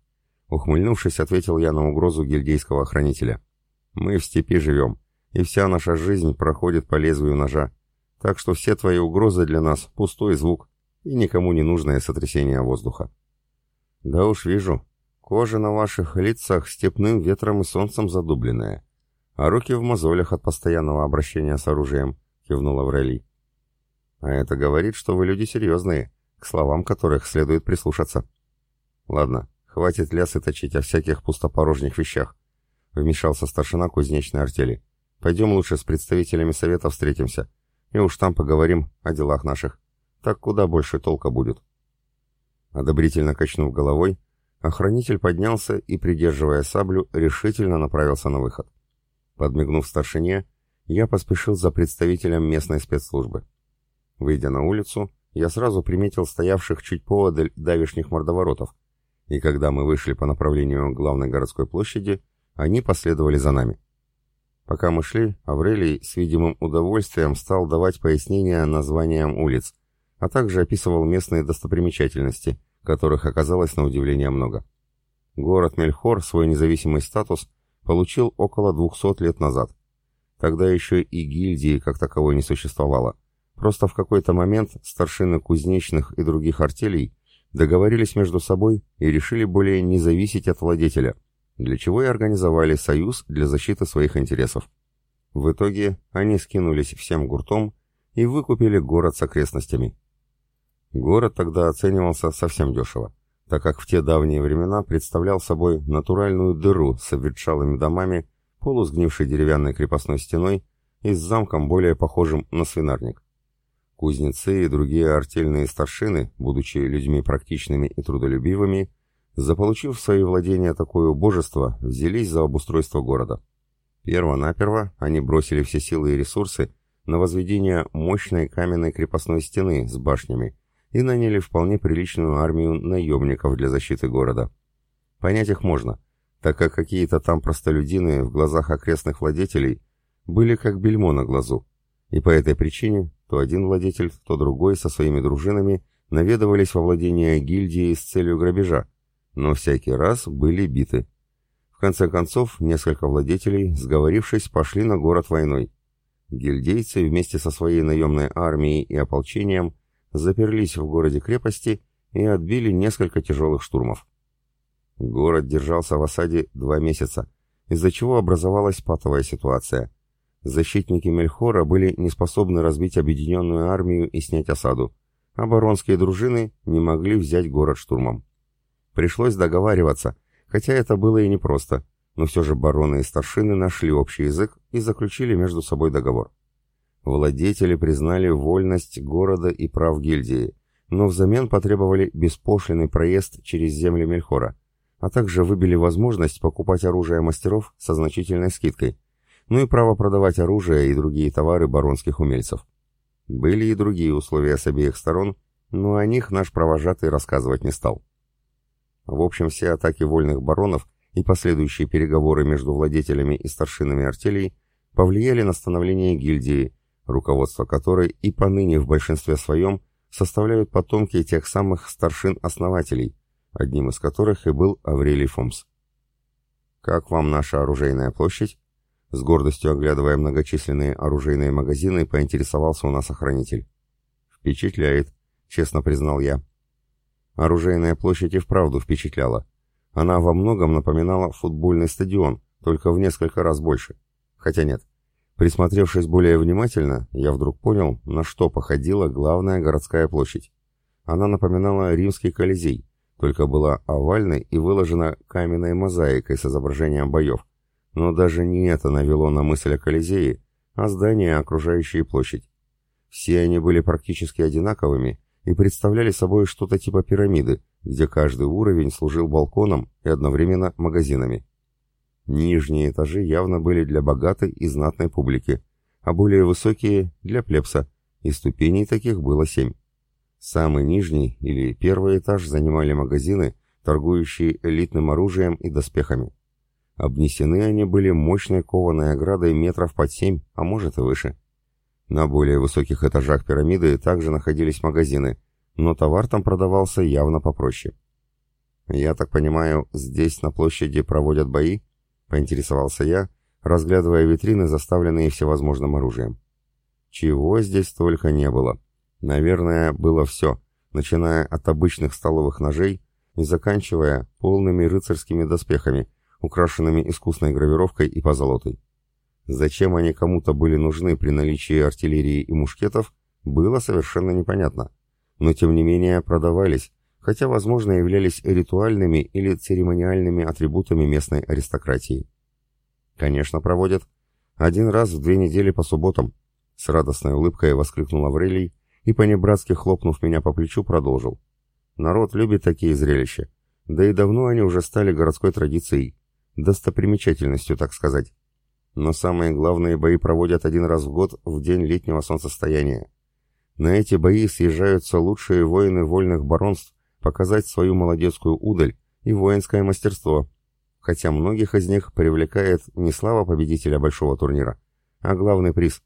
Ухмыльнувшись, ответил я на угрозу гильдейского охранителя. Мы в степи живем, и вся наша жизнь проходит по лезвию ножа. Так что все твои угрозы для нас — пустой звук и никому не нужное сотрясение воздуха. Да уж вижу, кожа на ваших лицах степным ветром и солнцем задубленная, а руки в мозолях от постоянного обращения с оружием, кивнул Аврелий. А это говорит, что вы люди серьезные, к словам которых следует прислушаться. Ладно, хватит лясы точить о всяких пустопорожних вещах. Вмешался старшина кузнечной артели. Пойдем лучше с представителями совета встретимся. И уж там поговорим о делах наших. Так куда больше толка будет. Одобрительно качнув головой, охранитель поднялся и, придерживая саблю, решительно направился на выход. Подмигнув старшине, я поспешил за представителем местной спецслужбы. Выйдя на улицу, я сразу приметил стоявших чуть поодаль давишних мордоворотов, и когда мы вышли по направлению к главной городской площади, они последовали за нами. Пока мы шли, Аврелий с видимым удовольствием стал давать пояснения названиям улиц, а также описывал местные достопримечательности, которых оказалось на удивление много. Город Мельхор свой независимый статус получил около 200 лет назад. Тогда еще и гильдии как таковой не существовало, Просто в какой-то момент старшины кузнечных и других артелей договорились между собой и решили более не зависеть от владетеля, для чего и организовали союз для защиты своих интересов. В итоге они скинулись всем гуртом и выкупили город с окрестностями. Город тогда оценивался совсем дешево, так как в те давние времена представлял собой натуральную дыру с обветшалыми домами, полусгнившей деревянной крепостной стеной и с замком более похожим на свинарник. Кузнецы и другие артельные старшины, будучи людьми практичными и трудолюбивыми, заполучив в свои владения такое убожество, взялись за обустройство города. Перво-наперво они бросили все силы и ресурсы на возведение мощной каменной крепостной стены с башнями и наняли вполне приличную армию наемников для защиты города. Понять их можно, так как какие-то там простолюдины в глазах окрестных владетелей были как бельмо на глазу, и по этой причине то один владетель, то другой со своими дружинами наведывались во владение гильдии с целью грабежа, но всякий раз были биты. В конце концов, несколько владетелей, сговорившись, пошли на город войной. Гильдейцы вместе со своей наемной армией и ополчением заперлись в городе-крепости и отбили несколько тяжелых штурмов. Город держался в осаде два месяца, из-за чего образовалась патовая ситуация. Защитники Мельхора были не способны разбить объединенную армию и снять осаду, а баронские дружины не могли взять город штурмом. Пришлось договариваться, хотя это было и непросто, но все же бароны и старшины нашли общий язык и заключили между собой договор. Владетели признали вольность города и прав гильдии, но взамен потребовали беспошлиный проезд через земли Мельхора, а также выбили возможность покупать оружие мастеров со значительной скидкой, ну и право продавать оружие и другие товары баронских умельцев. Были и другие условия с обеих сторон, но о них наш провожатый рассказывать не стал. В общем, все атаки вольных баронов и последующие переговоры между владетелями и старшинами артелей повлияли на становление гильдии, руководство которой и поныне в большинстве своем составляют потомки тех самых старшин-основателей, одним из которых и был Аврелий Фомс. «Как вам наша оружейная площадь?» С гордостью оглядывая многочисленные оружейные магазины, поинтересовался у нас охранитель. «Впечатляет», — честно признал я. Оружейная площадь и вправду впечатляла. Она во многом напоминала футбольный стадион, только в несколько раз больше. Хотя нет. Присмотревшись более внимательно, я вдруг понял, на что походила главная городская площадь. Она напоминала римский колизей, только была овальной и выложена каменной мозаикой с изображением боев. Но даже не это навело на мысль о колизее, а здания, окружающие площадь. Все они были практически одинаковыми и представляли собой что-то типа пирамиды, где каждый уровень служил балконом и одновременно магазинами. Нижние этажи явно были для богатой и знатной публики, а более высокие – для плебса, и ступеней таких было семь. Самый нижний или первый этаж занимали магазины, торгующие элитным оружием и доспехами. Обнесены они были мощной кованой оградой метров под семь, а может и выше. На более высоких этажах пирамиды также находились магазины, но товар там продавался явно попроще. «Я так понимаю, здесь на площади проводят бои?» — поинтересовался я, разглядывая витрины, заставленные всевозможным оружием. Чего здесь только не было. Наверное, было все, начиная от обычных столовых ножей и заканчивая полными рыцарскими доспехами, украшенными искусной гравировкой и позолотой. Зачем они кому-то были нужны при наличии артиллерии и мушкетов, было совершенно непонятно. Но тем не менее продавались, хотя, возможно, являлись ритуальными или церемониальными атрибутами местной аристократии. Конечно, проводят. Один раз в две недели по субботам. С радостной улыбкой воскликнул Аврелий и, понебратски хлопнув меня по плечу, продолжил. Народ любит такие зрелища. Да и давно они уже стали городской традицией. Достопримечательностью, так сказать. Но самые главные бои проводят один раз в год в день летнего солнцестояния. На эти бои съезжаются лучшие воины вольных баронств показать свою молодецкую удаль и воинское мастерство, хотя многих из них привлекает не слава победителя большого турнира, а главный приз.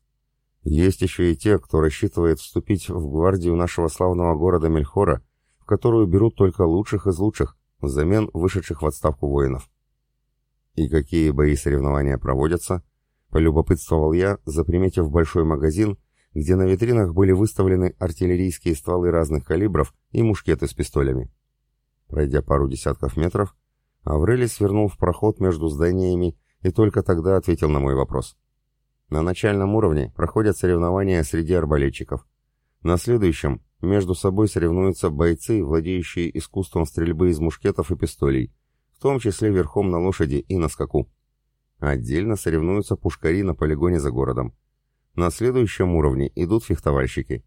Есть еще и те, кто рассчитывает вступить в гвардию нашего славного города Мельхора, в которую берут только лучших из лучших, взамен вышедших в отставку воинов. «И какие бои соревнования проводятся?» — полюбопытствовал я, заприметив большой магазин, где на витринах были выставлены артиллерийские стволы разных калибров и мушкеты с пистолями. Пройдя пару десятков метров, Аврелий свернул в проход между зданиями и только тогда ответил на мой вопрос. На начальном уровне проходят соревнования среди арбалетчиков. На следующем между собой соревнуются бойцы, владеющие искусством стрельбы из мушкетов и пистолей, в том числе верхом на лошади и на скаку. Отдельно соревнуются пушкари на полигоне за городом. На следующем уровне идут фехтовальщики.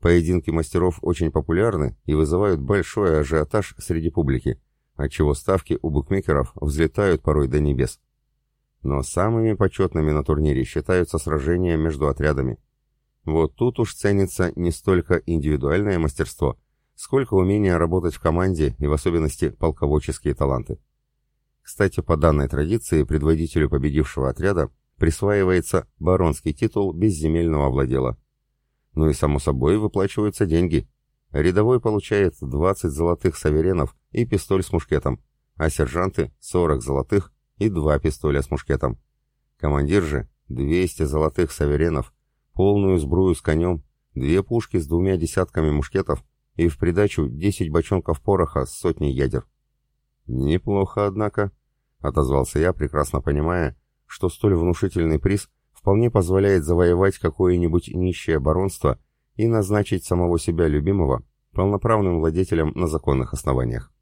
Поединки мастеров очень популярны и вызывают большой ажиотаж среди публики, отчего ставки у букмекеров взлетают порой до небес. Но самыми почетными на турнире считаются сражения между отрядами. Вот тут уж ценится не столько индивидуальное мастерство, сколько умение работать в команде и в особенности полководческие таланты. Кстати, по данной традиции предводителю победившего отряда присваивается баронский титул безземельного владела. Ну и само собой выплачиваются деньги. Рядовой получает 20 золотых саверенов и пистоль с мушкетом, а сержанты 40 золотых и два пистоля с мушкетом. Командир же 200 золотых саверенов, полную сбрую с конем, две пушки с двумя десятками мушкетов и в придачу 10 бочонков пороха с сотней ядер. «Неплохо, однако», — отозвался я, прекрасно понимая, что столь внушительный приз вполне позволяет завоевать какое-нибудь нищее баронство и назначить самого себя любимого полноправным владетелем на законных основаниях.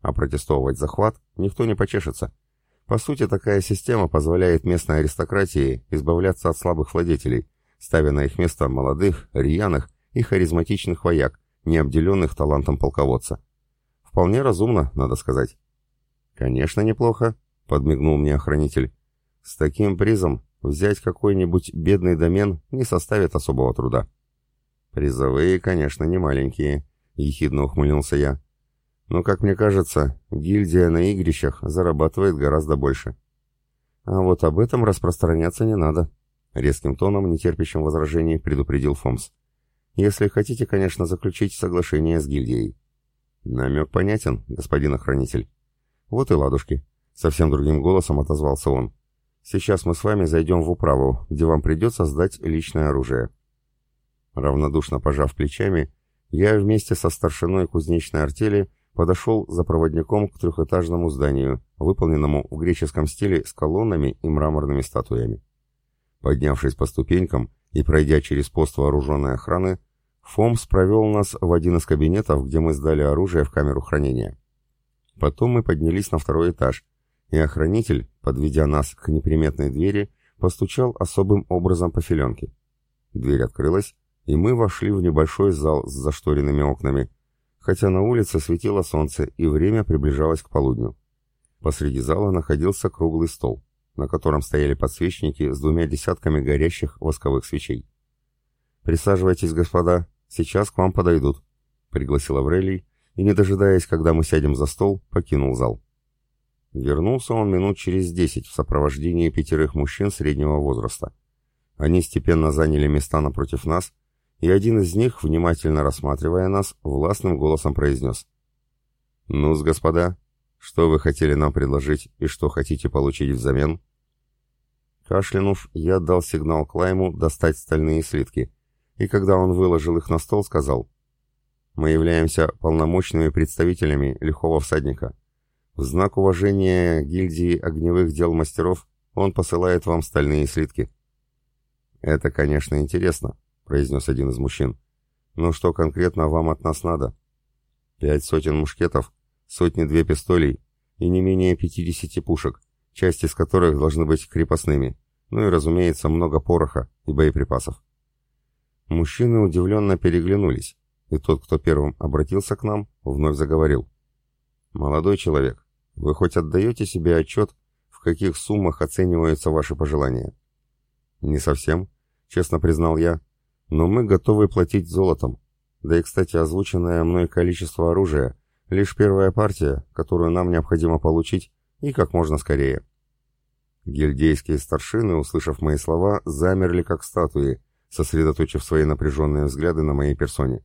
А протестовывать захват никто не почешется. По сути, такая система позволяет местной аристократии избавляться от слабых владетелей, ставя на их место молодых, рьяных и харизматичных вояк, не обделенных талантом полководца. Вполне разумно, надо сказать. «Конечно, неплохо», — подмигнул мне охранитель. «С таким призом взять какой-нибудь бедный домен не составит особого труда». «Призовые, конечно, не маленькие», — ехидно ухмыльнулся я. «Но, как мне кажется, гильдия на игрищах зарабатывает гораздо больше». «А вот об этом распространяться не надо», — резким тоном, нетерпящим возражений, предупредил Фомс. «Если хотите, конечно, заключить соглашение с гильдией». «Намек понятен, господин охранитель». «Вот и ладушки», — совсем другим голосом отозвался он. «Сейчас мы с вами зайдем в управу, где вам придется сдать личное оружие». Равнодушно пожав плечами, я вместе со старшиной кузнечной артели подошел за проводником к трехэтажному зданию, выполненному в греческом стиле с колоннами и мраморными статуями. Поднявшись по ступенькам и пройдя через пост вооруженной охраны, Фомс провел нас в один из кабинетов, где мы сдали оружие в камеру хранения. Потом мы поднялись на второй этаж, и охранитель, подведя нас к неприметной двери, постучал особым образом по филенке. Дверь открылась, и мы вошли в небольшой зал с зашторенными окнами, хотя на улице светило солнце и время приближалось к полудню. Посреди зала находился круглый стол, на котором стояли подсвечники с двумя десятками горящих восковых свечей. «Присаживайтесь, господа, сейчас к вам подойдут», — пригласил Аврелий, и, не дожидаясь, когда мы сядем за стол, покинул зал. Вернулся он минут через десять в сопровождении пятерых мужчин среднего возраста. Они степенно заняли места напротив нас, и один из них, внимательно рассматривая нас, властным голосом произнес. «Ну-с, господа, что вы хотели нам предложить и что хотите получить взамен?» Кашлянув, я дал сигнал Клайму достать стальные слитки, и когда он выложил их на стол, сказал, «Мы являемся полномочными представителями лихого всадника. В знак уважения гильдии огневых дел мастеров он посылает вам стальные слитки». «Это, конечно, интересно», произнес один из мужчин. «Но что конкретно вам от нас надо?» «Пять сотен мушкетов, сотни-две пистолей и не менее пятидесяти пушек, части из которых должны быть крепостными, ну и, разумеется, много пороха и боеприпасов». Мужчины удивленно переглянулись, и тот, кто первым обратился к нам, вновь заговорил. «Молодой человек, вы хоть отдаете себе отчет, в каких суммах оцениваются ваши пожелания?» «Не совсем», — честно признал я, но мы готовы платить золотом. Да и, кстати, озвученное мной количество оружия — лишь первая партия, которую нам необходимо получить, и как можно скорее. Гильдейские старшины, услышав мои слова, замерли как статуи, сосредоточив свои напряженные взгляды на моей персоне.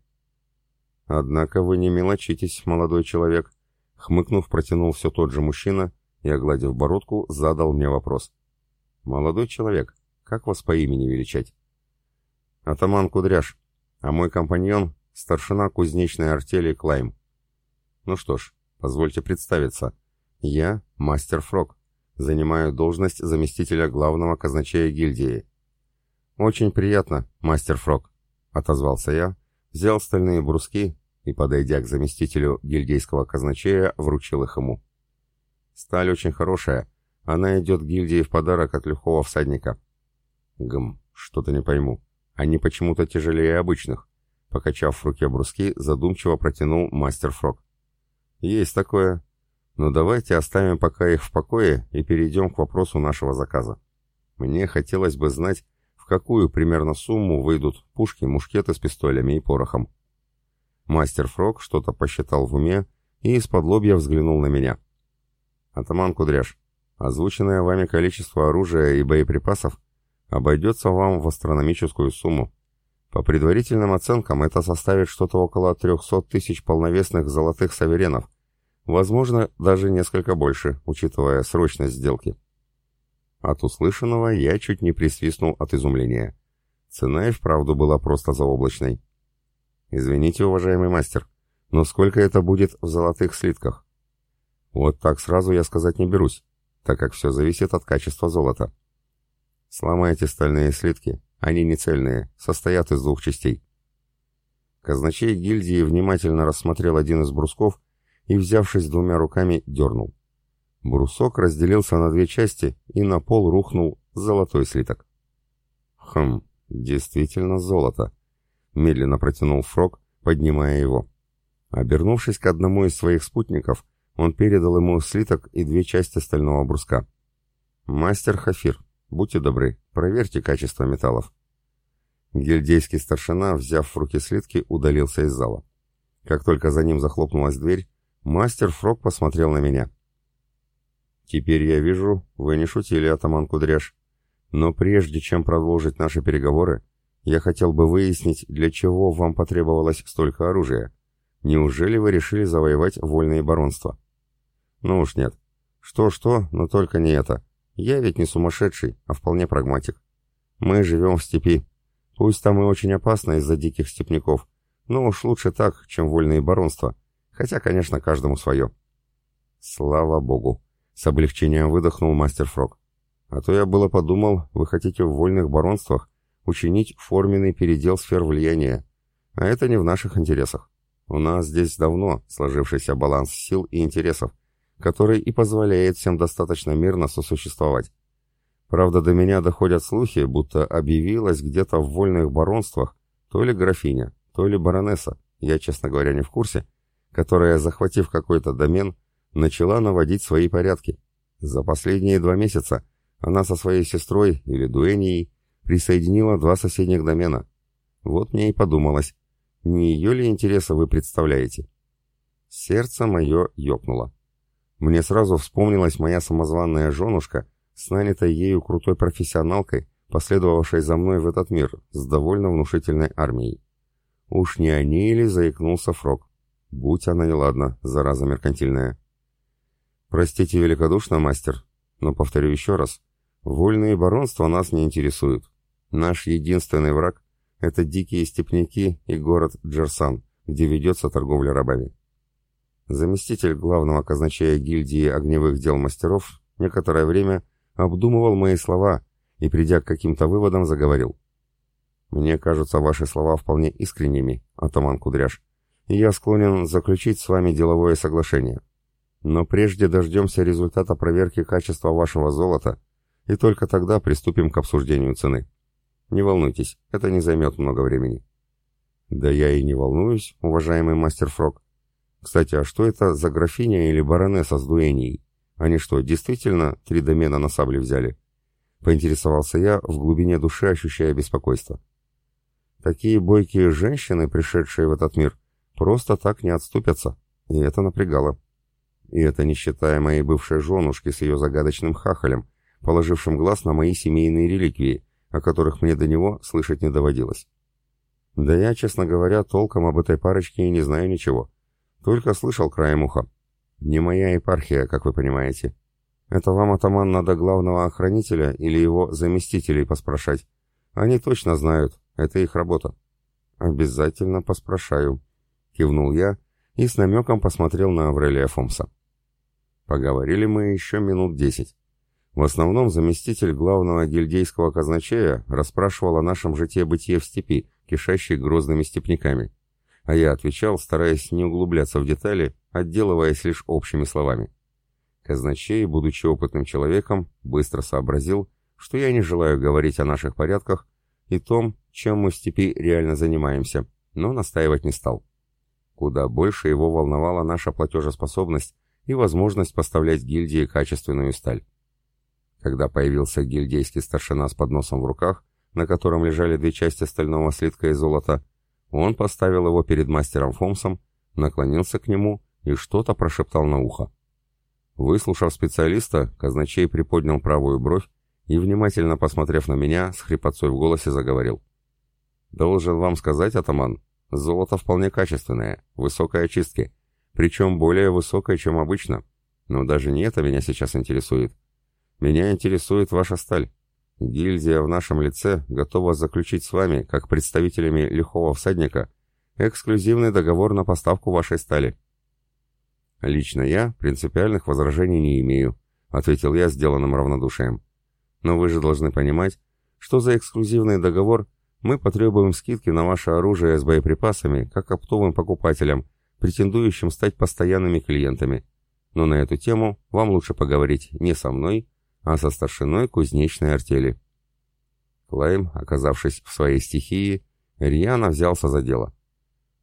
«Однако вы не мелочитесь, молодой человек», — хмыкнув, протянул все тот же мужчина и, огладив бородку, задал мне вопрос. «Молодой человек, как вас по имени величать?» Атаман Кудряш, а мой компаньон — старшина кузнечной артели Клайм. Ну что ж, позвольте представиться. Я — мастер Фрог, занимаю должность заместителя главного казначея гильдии. Очень приятно, мастер Фрог, — отозвался я, взял стальные бруски и, подойдя к заместителю гильдейского казначея, вручил их ему. Сталь очень хорошая, она идет гильдии в подарок от лихого всадника. Гм, что-то не пойму. Они почему-то тяжелее обычных. Покачав в руке бруски, задумчиво протянул мастер Фрог. Есть такое. Но давайте оставим пока их в покое и перейдем к вопросу нашего заказа. Мне хотелось бы знать, в какую примерно сумму выйдут пушки, мушкеты с пистолями и порохом. Мастер Фрог что-то посчитал в уме и из-под лобья взглянул на меня. «Атаман Кудряш, озвученное вами количество оружия и боеприпасов обойдется вам в астрономическую сумму. По предварительным оценкам это составит что-то около 300 тысяч полновесных золотых саверенов, возможно, даже несколько больше, учитывая срочность сделки. От услышанного я чуть не присвистнул от изумления. Цена и вправду была просто заоблачной. «Извините, уважаемый мастер, но сколько это будет в золотых слитках?» «Вот так сразу я сказать не берусь, так как все зависит от качества золота». «Сломайте стальные слитки, они не цельные, состоят из двух частей». Казначей гильдии внимательно рассмотрел один из брусков и, взявшись двумя руками, дернул. Брусок разделился на две части, и на пол рухнул золотой слиток. «Хм, действительно золото», — медленно протянул Фрог, поднимая его. Обернувшись к одному из своих спутников, он передал ему слиток и две части стального бруска. «Мастер Хафир, будьте добры, проверьте качество металлов». Гильдейский старшина, взяв в руки слитки, удалился из зала. Как только за ним захлопнулась дверь, мастер Фрог посмотрел на меня — «Теперь я вижу, вы не шутили, атаман Кудряш. Но прежде чем продолжить наши переговоры, я хотел бы выяснить, для чего вам потребовалось столько оружия. Неужели вы решили завоевать вольные баронства?» «Ну уж нет. Что-что, но только не это. Я ведь не сумасшедший, а вполне прагматик. Мы живем в степи. Пусть там и очень опасно из-за диких степняков, но уж лучше так, чем вольные баронства. Хотя, конечно, каждому свое». «Слава богу!» С облегчением выдохнул мастер Фрог. А то я было подумал, вы хотите в вольных баронствах учинить форменный передел сфер влияния. А это не в наших интересах. У нас здесь давно сложившийся баланс сил и интересов, который и позволяет всем достаточно мирно сосуществовать. Правда, до меня доходят слухи, будто объявилась где-то в вольных баронствах то ли графиня, то ли баронесса, я, честно говоря, не в курсе, которая, захватив какой-то домен, начала наводить свои порядки. За последние два месяца она со своей сестрой или дуэнией присоединила два соседних домена. Вот мне и подумалось, не ее ли интересы вы представляете? Сердце мое ёкнуло. Мне сразу вспомнилась моя самозванная женушка с нанятой ею крутой профессионалкой, последовавшей за мной в этот мир с довольно внушительной армией. Уж не о ней ли заикнулся Фрог? Будь она неладна, зараза меркантильная. «Простите великодушно, мастер, но повторю еще раз. Вольные баронства нас не интересуют. Наш единственный враг — это дикие степняки и город Джерсан, где ведется торговля рабами». Заместитель главного казначея гильдии огневых дел мастеров некоторое время обдумывал мои слова и, придя к каким-то выводам, заговорил. «Мне кажутся ваши слова вполне искренними, атаман Кудряш, и я склонен заключить с вами деловое соглашение». Но прежде дождемся результата проверки качества вашего золота, и только тогда приступим к обсуждению цены. Не волнуйтесь, это не займет много времени. Да я и не волнуюсь, уважаемый мастер Фрог. Кстати, а что это за графиня или баронесса с дуэнией? Они что, действительно три домена на сабле взяли? Поинтересовался я, в глубине души ощущая беспокойство. Такие бойкие женщины, пришедшие в этот мир, просто так не отступятся, и это напрягало. И это не считая моей бывшей женушки с ее загадочным хахалем, положившим глаз на мои семейные реликвии, о которых мне до него слышать не доводилось. Да я, честно говоря, толком об этой парочке и не знаю ничего. Только слышал краем уха. Не моя епархия, как вы понимаете. Это вам, атаман, надо главного охранителя или его заместителей поспрашать. Они точно знают, это их работа. Обязательно поспрашаю, кивнул я и с намеком посмотрел на Аврелия Фомса. Поговорили мы еще минут десять. В основном заместитель главного гильдейского казначея расспрашивал о нашем житье-бытие в степи, кишащей грозными степняками. А я отвечал, стараясь не углубляться в детали, отделываясь лишь общими словами. Казначей, будучи опытным человеком, быстро сообразил, что я не желаю говорить о наших порядках и том, чем мы в степи реально занимаемся, но настаивать не стал. Куда больше его волновала наша платежеспособность и возможность поставлять гильдии качественную сталь. Когда появился гильдейский старшина с подносом в руках, на котором лежали две части стального слитка и золота, он поставил его перед мастером Фомсом, наклонился к нему и что-то прошептал на ухо. Выслушав специалиста, казначей приподнял правую бровь и, внимательно посмотрев на меня, с хрипотцой в голосе заговорил. «Должен вам сказать, атаман, золото вполне качественное, высокой очистки, причем более высокой, чем обычно. Но даже не это меня сейчас интересует. Меня интересует ваша сталь. Гильдия в нашем лице готова заключить с вами, как представителями лихого всадника, эксклюзивный договор на поставку вашей стали». «Лично я принципиальных возражений не имею», — ответил я сделанным равнодушием. «Но вы же должны понимать, что за эксклюзивный договор мы потребуем скидки на ваше оружие с боеприпасами, как оптовым покупателям, претендующим стать постоянными клиентами. Но на эту тему вам лучше поговорить не со мной, а со старшиной кузнечной артели». Клайм, оказавшись в своей стихии, рьяно взялся за дело.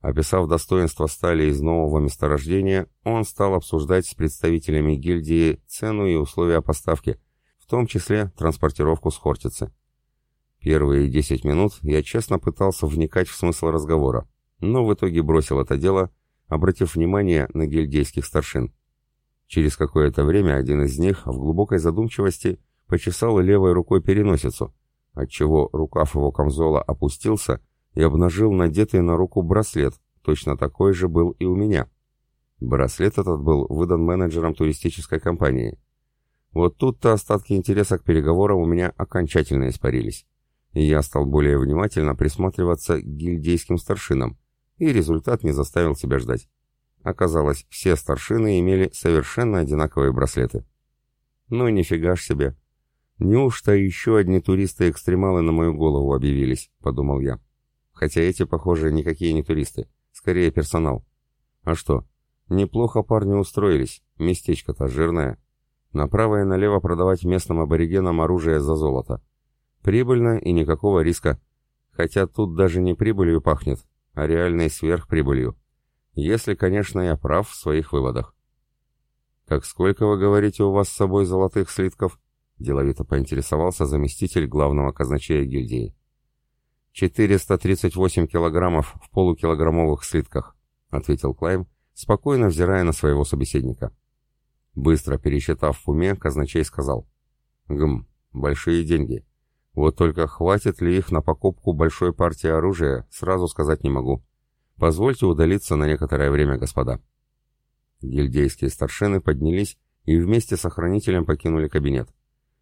Описав достоинства стали из нового месторождения, он стал обсуждать с представителями гильдии цену и условия поставки, в том числе транспортировку с Хортицы. Первые десять минут я честно пытался вникать в смысл разговора, но в итоге бросил это дело, обратив внимание на гильдейских старшин. Через какое-то время один из них в глубокой задумчивости почесал левой рукой переносицу, отчего рукав его камзола опустился и обнажил надетый на руку браслет, точно такой же был и у меня. Браслет этот был выдан менеджером туристической компании. Вот тут-то остатки интереса к переговорам у меня окончательно испарились. И я стал более внимательно присматриваться к гильдейским старшинам, и результат не заставил себя ждать. Оказалось, все старшины имели совершенно одинаковые браслеты. Ну нифига ж себе. Неужто еще одни туристы-экстремалы на мою голову объявились, подумал я. Хотя эти, похоже, никакие не туристы. Скорее персонал. А что? Неплохо парни устроились. Местечко-то жирное. Направо и налево продавать местным аборигенам оружие за золото. Прибыльно и никакого риска. Хотя тут даже не прибылью пахнет, а реальной сверхприбылью. Если, конечно, я прав в своих выводах. «Как сколько, вы говорите, у вас с собой золотых слитков?» Деловито поинтересовался заместитель главного казначея гильдии. 438 килограммов в полукилограммовых слитках», — ответил Клайм, спокойно взирая на своего собеседника. Быстро пересчитав в уме, казначей сказал. «Гм, большие деньги. Вот только хватит ли их на покупку большой партии оружия, сразу сказать не могу. Позвольте удалиться на некоторое время, господа». Гильдейские старшины поднялись и вместе с охранителем покинули кабинет.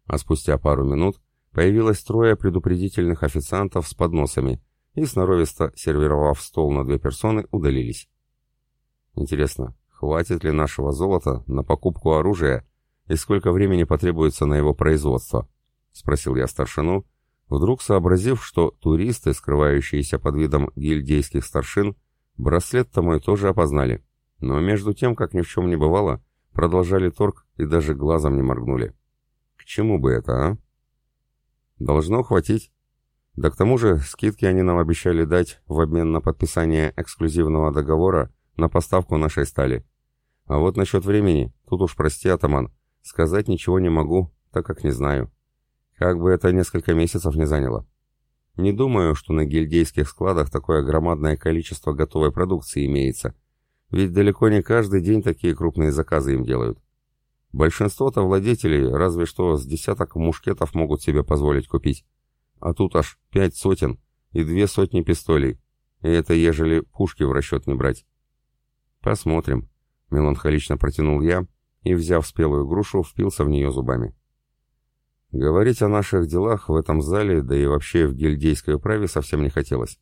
А спустя пару минут Появилось трое предупредительных официантов с подносами и, сноровисто сервировав стол на две персоны, удалились. Интересно, хватит ли нашего золота на покупку оружия и сколько времени потребуется на его производство? Спросил я старшину, вдруг сообразив, что туристы, скрывающиеся под видом гильдейских старшин, браслет-то мой тоже опознали. Но между тем, как ни в чем не бывало, продолжали торг и даже глазом не моргнули. К чему бы это, а? Должно хватить. Да к тому же скидки они нам обещали дать в обмен на подписание эксклюзивного договора на поставку нашей стали. А вот насчет времени, тут уж прости, атаман, сказать ничего не могу, так как не знаю. Как бы это несколько месяцев не заняло. Не думаю, что на гильдейских складах такое громадное количество готовой продукции имеется, ведь далеко не каждый день такие крупные заказы им делают. Большинство-то владетелей разве что с десяток мушкетов могут себе позволить купить. А тут аж пять сотен и две сотни пистолей. И это ежели пушки в расчет не брать. Посмотрим. Меланхолично протянул я и, взяв спелую грушу, впился в нее зубами. Говорить о наших делах в этом зале, да и вообще в гильдейской управе совсем не хотелось.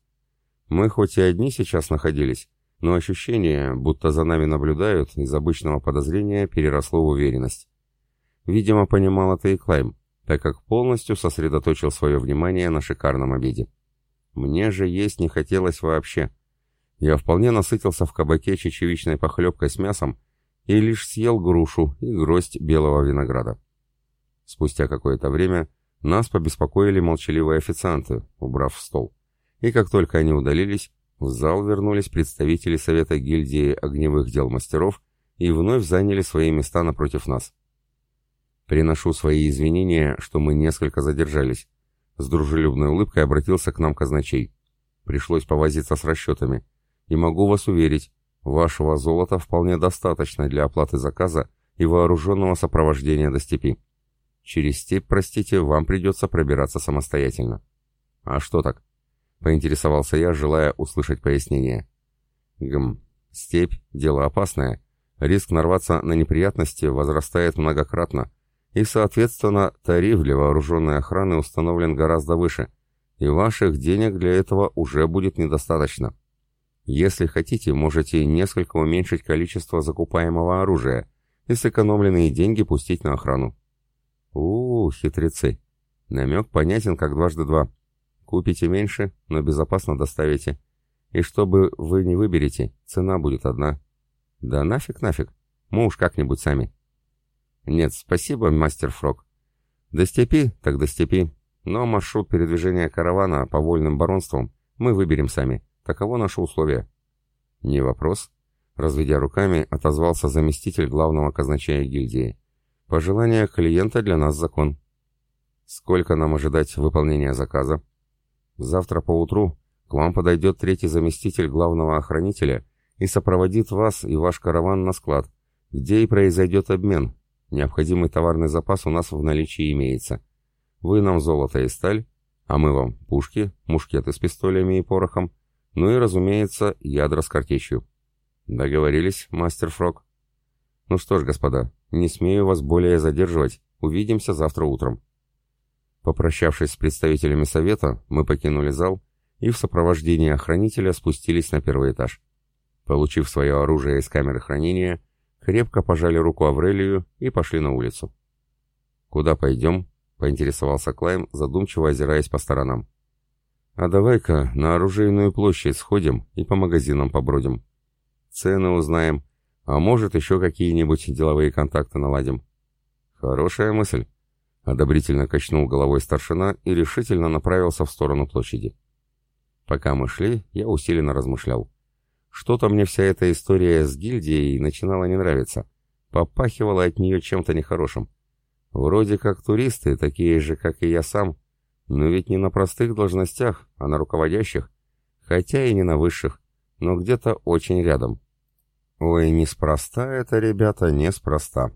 Мы хоть и одни сейчас находились, но ощущение, будто за нами наблюдают, из обычного подозрения переросло в уверенность. Видимо, понимал это и Клайм, так как полностью сосредоточил свое внимание на шикарном обеде. Мне же есть не хотелось вообще. Я вполне насытился в кабаке чечевичной похлебкой с мясом и лишь съел грушу и гроздь белого винограда. Спустя какое-то время нас побеспокоили молчаливые официанты, убрав в стол. И как только они удалились, в зал вернулись представители Совета гильдии огневых дел мастеров и вновь заняли свои места напротив нас. Приношу свои извинения, что мы несколько задержались. С дружелюбной улыбкой обратился к нам казначей. Пришлось повозиться с расчетами. И могу вас уверить, вашего золота вполне достаточно для оплаты заказа и вооруженного сопровождения до степи. Через степь, простите, вам придется пробираться самостоятельно. А что так? Поинтересовался я, желая услышать пояснение. Гм, степь — дело опасное. Риск нарваться на неприятности возрастает многократно, и, соответственно, тариф для вооруженной охраны установлен гораздо выше, и ваших денег для этого уже будет недостаточно. Если хотите, можете несколько уменьшить количество закупаемого оружия и сэкономленные деньги пустить на охрану. У, -у хитрецы. Намек понятен как дважды два. Купите меньше, но безопасно доставите. И чтобы вы не выберете, цена будет одна. Да нафиг, нафиг. Мы уж как-нибудь сами. Нет, спасибо, мастер Фрог. До степи, так до степи. Но маршрут передвижения каравана по вольным баронствам мы выберем сами. Таково наше условие. Не вопрос. Разведя руками, отозвался заместитель главного казначея гильдии. Пожелание клиента для нас закон. Сколько нам ожидать выполнения заказа? Завтра поутру к вам подойдет третий заместитель главного охранителя и сопроводит вас и ваш караван на склад, где и произойдет обмен. Необходимый товарный запас у нас в наличии имеется. Вы нам золото и сталь, а мы вам пушки, мушкеты с пистолями и порохом, ну и, разумеется, ядра с картечью. Договорились, мастер Фрог? Ну что ж, господа, не смею вас более задерживать. Увидимся завтра утром. Попрощавшись с представителями совета, мы покинули зал и в сопровождении охранителя спустились на первый этаж. Получив свое оружие из камеры хранения, крепко пожали руку Аврелию и пошли на улицу. «Куда пойдем?» — поинтересовался Клайм, задумчиво озираясь по сторонам. «А давай-ка на оружейную площадь сходим и по магазинам побродим. Цены узнаем, а может еще какие-нибудь деловые контакты наладим». «Хорошая мысль», Одобрительно качнул головой старшина и решительно направился в сторону площади. Пока мы шли, я усиленно размышлял. Что-то мне вся эта история с гильдией начинала не нравиться. Попахивала от нее чем-то нехорошим. Вроде как туристы, такие же, как и я сам, но ведь не на простых должностях, а на руководящих, хотя и не на высших, но где-то очень рядом. Ой, неспроста это, ребята, неспроста.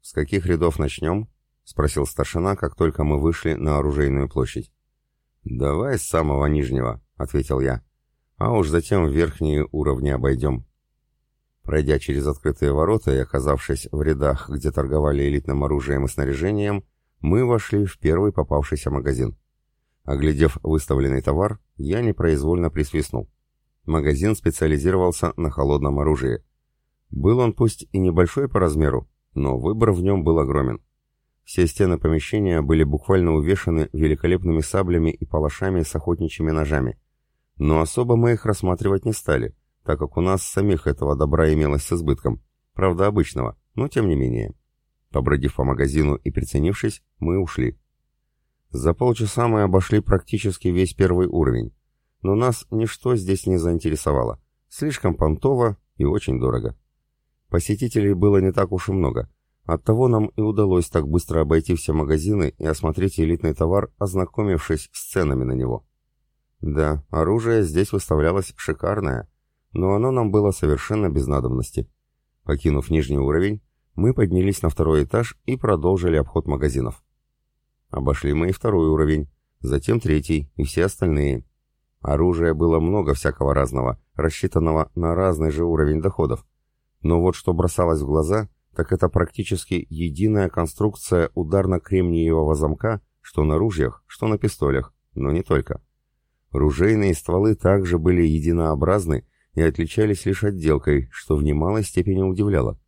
С каких рядов начнем? — спросил старшина, как только мы вышли на оружейную площадь. «Давай с самого нижнего», — ответил я. «А уж затем верхние уровни обойдем». Пройдя через открытые ворота и оказавшись в рядах, где торговали элитным оружием и снаряжением, мы вошли в первый попавшийся магазин. Оглядев выставленный товар, я непроизвольно присвистнул. Магазин специализировался на холодном оружии. Был он пусть и небольшой по размеру, но выбор в нем был огромен. Все стены помещения были буквально увешаны великолепными саблями и палашами с охотничьими ножами. Но особо мы их рассматривать не стали, так как у нас самих этого добра имелось с избытком. Правда, обычного, но тем не менее. Побродив по магазину и приценившись, мы ушли. За полчаса мы обошли практически весь первый уровень. Но нас ничто здесь не заинтересовало. Слишком понтово и очень дорого. Посетителей было не так уж и много – Оттого нам и удалось так быстро обойти все магазины и осмотреть элитный товар, ознакомившись с ценами на него. Да, оружие здесь выставлялось шикарное, но оно нам было совершенно без надобности. Покинув нижний уровень, мы поднялись на второй этаж и продолжили обход магазинов. Обошли мы и второй уровень, затем третий и все остальные. Оружия было много всякого разного, рассчитанного на разный же уровень доходов. Но вот что бросалось в глаза – так это практически единая конструкция ударно-кремниевого замка, что на ружьях, что на пистолях, но не только. Ружейные стволы также были единообразны и отличались лишь отделкой, что в немалой степени удивляло.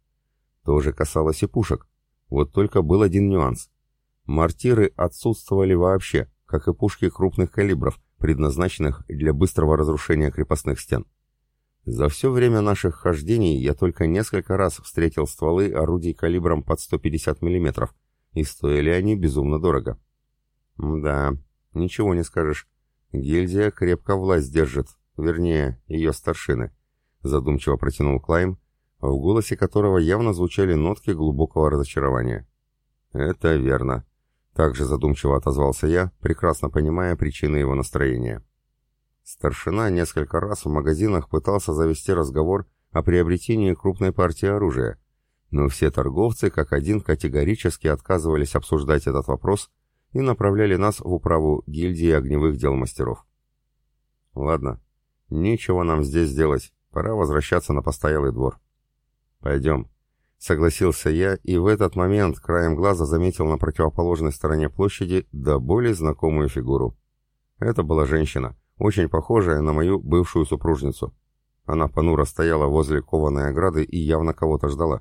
То же касалось и пушек. Вот только был один нюанс. Мортиры отсутствовали вообще, как и пушки крупных калибров, предназначенных для быстрого разрушения крепостных стен. За все время наших хождений я только несколько раз встретил стволы орудий калибром под 150 мм, и стоили они безумно дорого. Да, ничего не скажешь. Гильдия крепко власть держит, вернее, ее старшины. Задумчиво протянул Клайм, в голосе которого явно звучали нотки глубокого разочарования. «Это верно», — также задумчиво отозвался я, прекрасно понимая причины его настроения. Старшина несколько раз в магазинах пытался завести разговор о приобретении крупной партии оружия, но все торговцы как один категорически отказывались обсуждать этот вопрос и направляли нас в управу гильдии огневых дел мастеров. Ладно, нечего нам здесь делать, пора возвращаться на постоялый двор. Пойдем. Согласился я, и в этот момент краем глаза заметил на противоположной стороне площади до более знакомую фигуру. Это была женщина, очень похожая на мою бывшую супружницу. Она понуро стояла возле кованой ограды и явно кого-то ждала.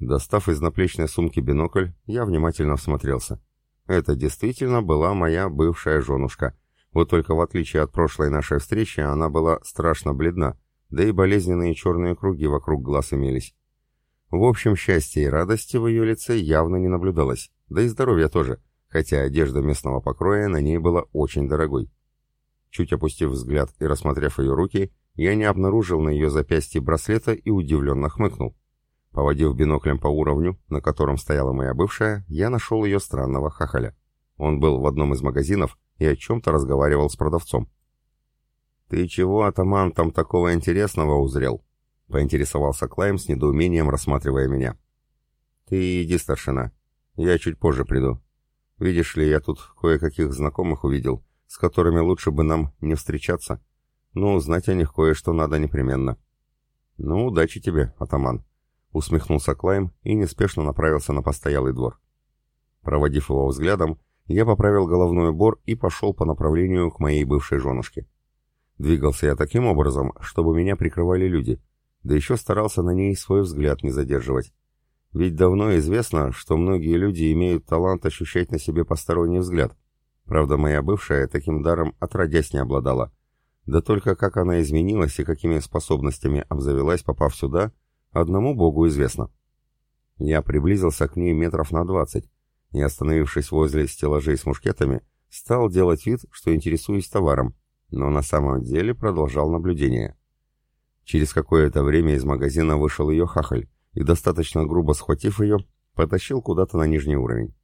Достав из наплечной сумки бинокль, я внимательно всмотрелся. Это действительно была моя бывшая женушка. Вот только в отличие от прошлой нашей встречи, она была страшно бледна, да и болезненные черные круги вокруг глаз имелись. В общем, счастья и радости в ее лице явно не наблюдалось, да и здоровья тоже, хотя одежда местного покроя на ней была очень дорогой. Чуть опустив взгляд и рассмотрев ее руки, я не обнаружил на ее запястье браслета и удивленно хмыкнул. Поводив биноклем по уровню, на котором стояла моя бывшая, я нашел ее странного хахаля. Он был в одном из магазинов и о чем-то разговаривал с продавцом. «Ты чего, атаман, там такого интересного узрел?» — поинтересовался Клайм с недоумением, рассматривая меня. «Ты иди, старшина. Я чуть позже приду. Видишь ли, я тут кое-каких знакомых увидел, с которыми лучше бы нам не встречаться. Но узнать о них кое-что надо непременно». «Ну, удачи тебе, атаман», усмехнулся Клайм и неспешно направился на постоялый двор. Проводив его взглядом, я поправил головной убор и пошел по направлению к моей бывшей женушке. Двигался я таким образом, чтобы меня прикрывали люди, да еще старался на ней свой взгляд не задерживать. Ведь давно известно, что многие люди имеют талант ощущать на себе посторонний взгляд. Правда, моя бывшая таким даром отродясь не обладала. Да только как она изменилась и какими способностями обзавелась, попав сюда — Одному Богу известно. Я приблизился к ней метров на двадцать и, остановившись возле стеллажей с мушкетами, стал делать вид, что интересуюсь товаром, но на самом деле продолжал наблюдение. Через какое-то время из магазина вышел ее хахаль и, достаточно грубо схватив ее, потащил куда-то на нижний уровень.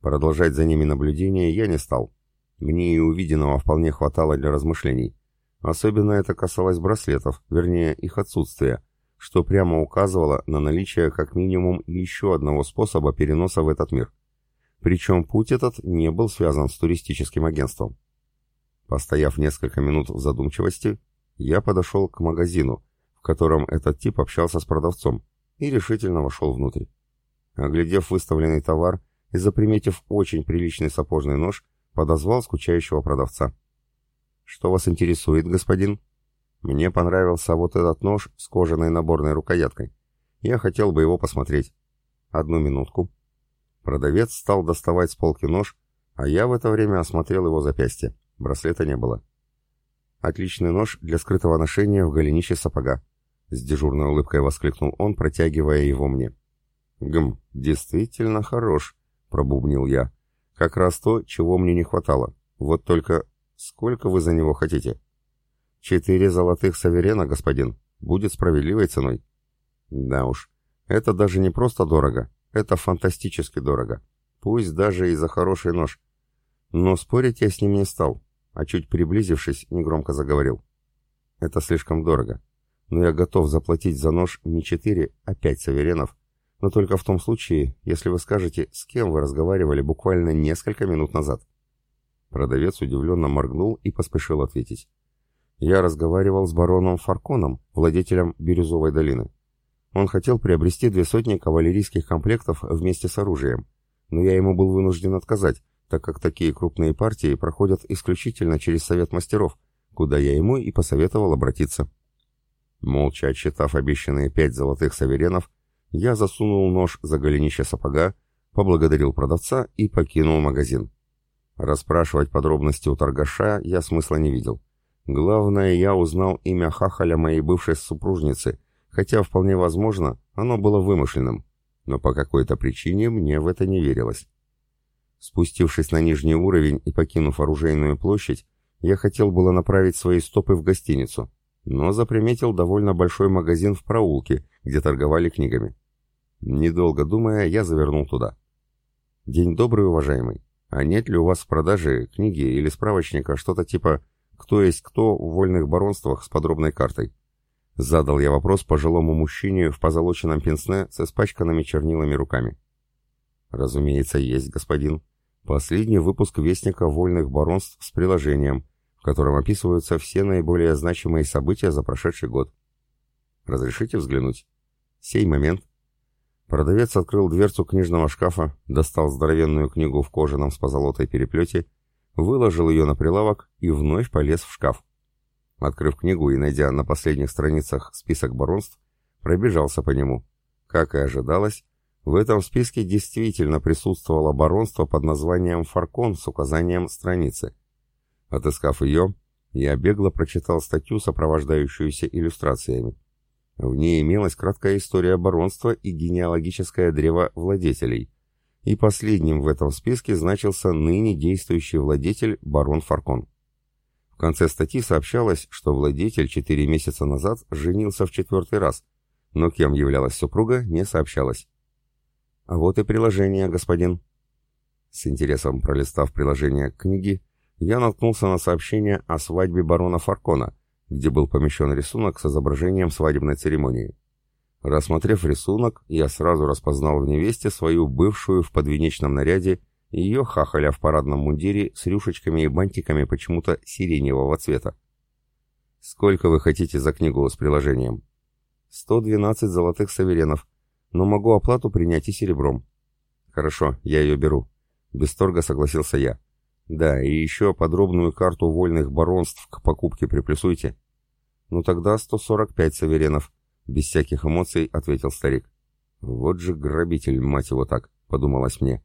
Продолжать за ними наблюдение я не стал. Мне и увиденного вполне хватало для размышлений. Особенно это касалось браслетов, вернее, их отсутствия, что прямо указывало на наличие как минимум еще одного способа переноса в этот мир. Причем путь этот не был связан с туристическим агентством. Постояв несколько минут в задумчивости, я подошел к магазину, в котором этот тип общался с продавцом, и решительно вошел внутрь. Оглядев выставленный товар и заприметив очень приличный сапожный нож, подозвал скучающего продавца. «Что вас интересует, господин?» Мне понравился вот этот нож с кожаной наборной рукояткой. Я хотел бы его посмотреть. Одну минутку. Продавец стал доставать с полки нож, а я в это время осмотрел его запястье. Браслета не было. Отличный нож для скрытого ношения в голенище сапога. С дежурной улыбкой воскликнул он, протягивая его мне. «Гм, действительно хорош», — пробубнил я. «Как раз то, чего мне не хватало. Вот только сколько вы за него хотите?» Четыре золотых саверена, господин, будет справедливой ценой. Да уж, это даже не просто дорого, это фантастически дорого. Пусть даже и за хороший нож. Но спорить я с ним не стал, а чуть приблизившись, негромко заговорил. Это слишком дорого. Но я готов заплатить за нож не четыре, а пять саверенов, но только в том случае, если вы скажете, с кем вы разговаривали буквально несколько минут назад. Продавец удивленно моргнул и поспешил ответить. Я разговаривал с бароном Фарконом, владетелем Бирюзовой долины. Он хотел приобрести две сотни кавалерийских комплектов вместе с оружием, но я ему был вынужден отказать, так как такие крупные партии проходят исключительно через совет мастеров, куда я ему и посоветовал обратиться. Молча отсчитав обещанные пять золотых саверенов, я засунул нож за голенище сапога, поблагодарил продавца и покинул магазин. Расспрашивать подробности у торгаша я смысла не видел. Главное, я узнал имя Хахаля моей бывшей супружницы, хотя вполне возможно, оно было вымышленным, но по какой-то причине мне в это не верилось. Спустившись на нижний уровень и покинув оружейную площадь, я хотел было направить свои стопы в гостиницу, но заприметил довольно большой магазин в проулке, где торговали книгами. Недолго думая, я завернул туда. «День добрый, уважаемый. А нет ли у вас в продаже книги или справочника что-то типа «Кто есть кто в вольных баронствах» с подробной картой?» Задал я вопрос пожилому мужчине в позолоченном пенсне с испачканными чернилами руками. «Разумеется, есть, господин. Последний выпуск Вестника вольных баронств с приложением, в котором описываются все наиболее значимые события за прошедший год. Разрешите взглянуть?» «Сей момент». Продавец открыл дверцу книжного шкафа, достал здоровенную книгу в кожаном с позолотой переплете, выложил ее на прилавок и вновь полез в шкаф. Открыв книгу и найдя на последних страницах список баронств, пробежался по нему. Как и ожидалось, в этом списке действительно присутствовало баронство под названием «Фаркон» с указанием страницы. Отыскав ее, я бегло прочитал статью, сопровождающуюся иллюстрациями. В ней имелась краткая история баронства и генеалогическое древо владетелей, и последним в этом списке значился ныне действующий владетель барон Фаркон. В конце статьи сообщалось, что владетель четыре месяца назад женился в четвертый раз, но кем являлась супруга, не сообщалось. Вот и приложение, господин. С интересом пролистав приложение книги, я наткнулся на сообщение о свадьбе барона Фаркона, где был помещен рисунок с изображением свадебной церемонии. Рассмотрев рисунок, я сразу распознал в невесте свою бывшую в подвенечном наряде ее хахаля в парадном мундире с рюшечками и бантиками почему-то сиреневого цвета. «Сколько вы хотите за книгу с приложением?» «Сто двенадцать золотых саверенов, но могу оплату принять и серебром». «Хорошо, я ее беру». Без торга согласился я. «Да, и еще подробную карту вольных баронств к покупке приплюсуйте». «Ну тогда сто сорок пять саверенов», — без всяких эмоций ответил старик. «Вот же грабитель, мать его так», — подумалось мне.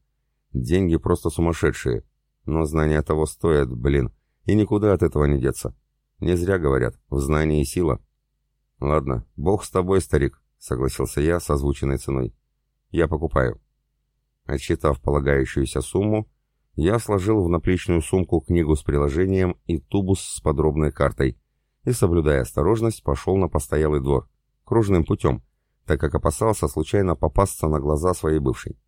Деньги просто сумасшедшие. Но знания того стоят, блин, и никуда от этого не деться. Не зря говорят, в знании сила. Ладно, бог с тобой, старик, согласился я с озвученной ценой. Я покупаю. Отсчитав полагающуюся сумму, я сложил в наплечную сумку книгу с приложением и тубус с подробной картой и, соблюдая осторожность, пошел на постоялый двор, кружным путем, так как опасался случайно попасться на глаза своей бывшей.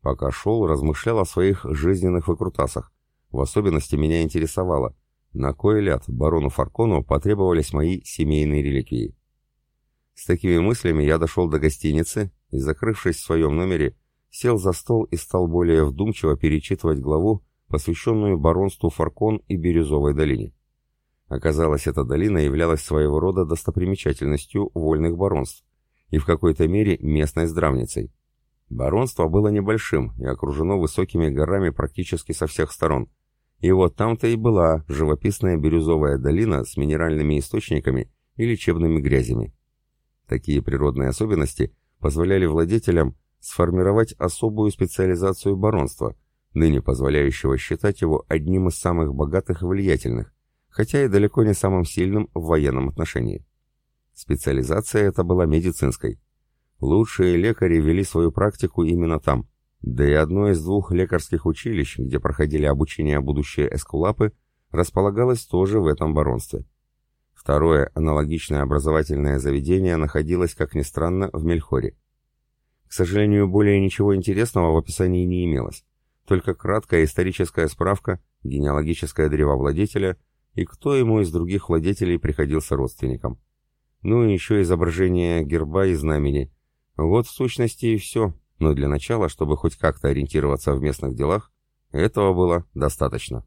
Пока шел, размышлял о своих жизненных выкрутасах. В особенности меня интересовало, на кой ляд барону Фаркону потребовались мои семейные реликвии. С такими мыслями я дошел до гостиницы и, закрывшись в своем номере, сел за стол и стал более вдумчиво перечитывать главу, посвященную баронству Фаркон и Бирюзовой долине. Оказалось, эта долина являлась своего рода достопримечательностью вольных баронств и в какой-то мере местной здравницей. Баронство было небольшим и окружено высокими горами практически со всех сторон. И вот там-то и была живописная бирюзовая долина с минеральными источниками и лечебными грязями. Такие природные особенности позволяли владетелям сформировать особую специализацию баронства, ныне позволяющего считать его одним из самых богатых и влиятельных, хотя и далеко не самым сильным в военном отношении. Специализация эта была медицинской. Лучшие лекари вели свою практику именно там. Да и одно из двух лекарских училищ, где проходили обучение будущие эскулапы, располагалось тоже в этом баронстве. Второе, аналогичное образовательное заведение находилось, как ни странно, в Мельхоре. К сожалению, более ничего интересного в описании не имелось. Только краткая историческая справка, генеалогическое древо владетеля и кто ему из других владетелей приходился родственником. Ну и еще изображение герба и знамени, вот в сущности и все, но для начала, чтобы хоть как-то ориентироваться в местных делах, этого было достаточно.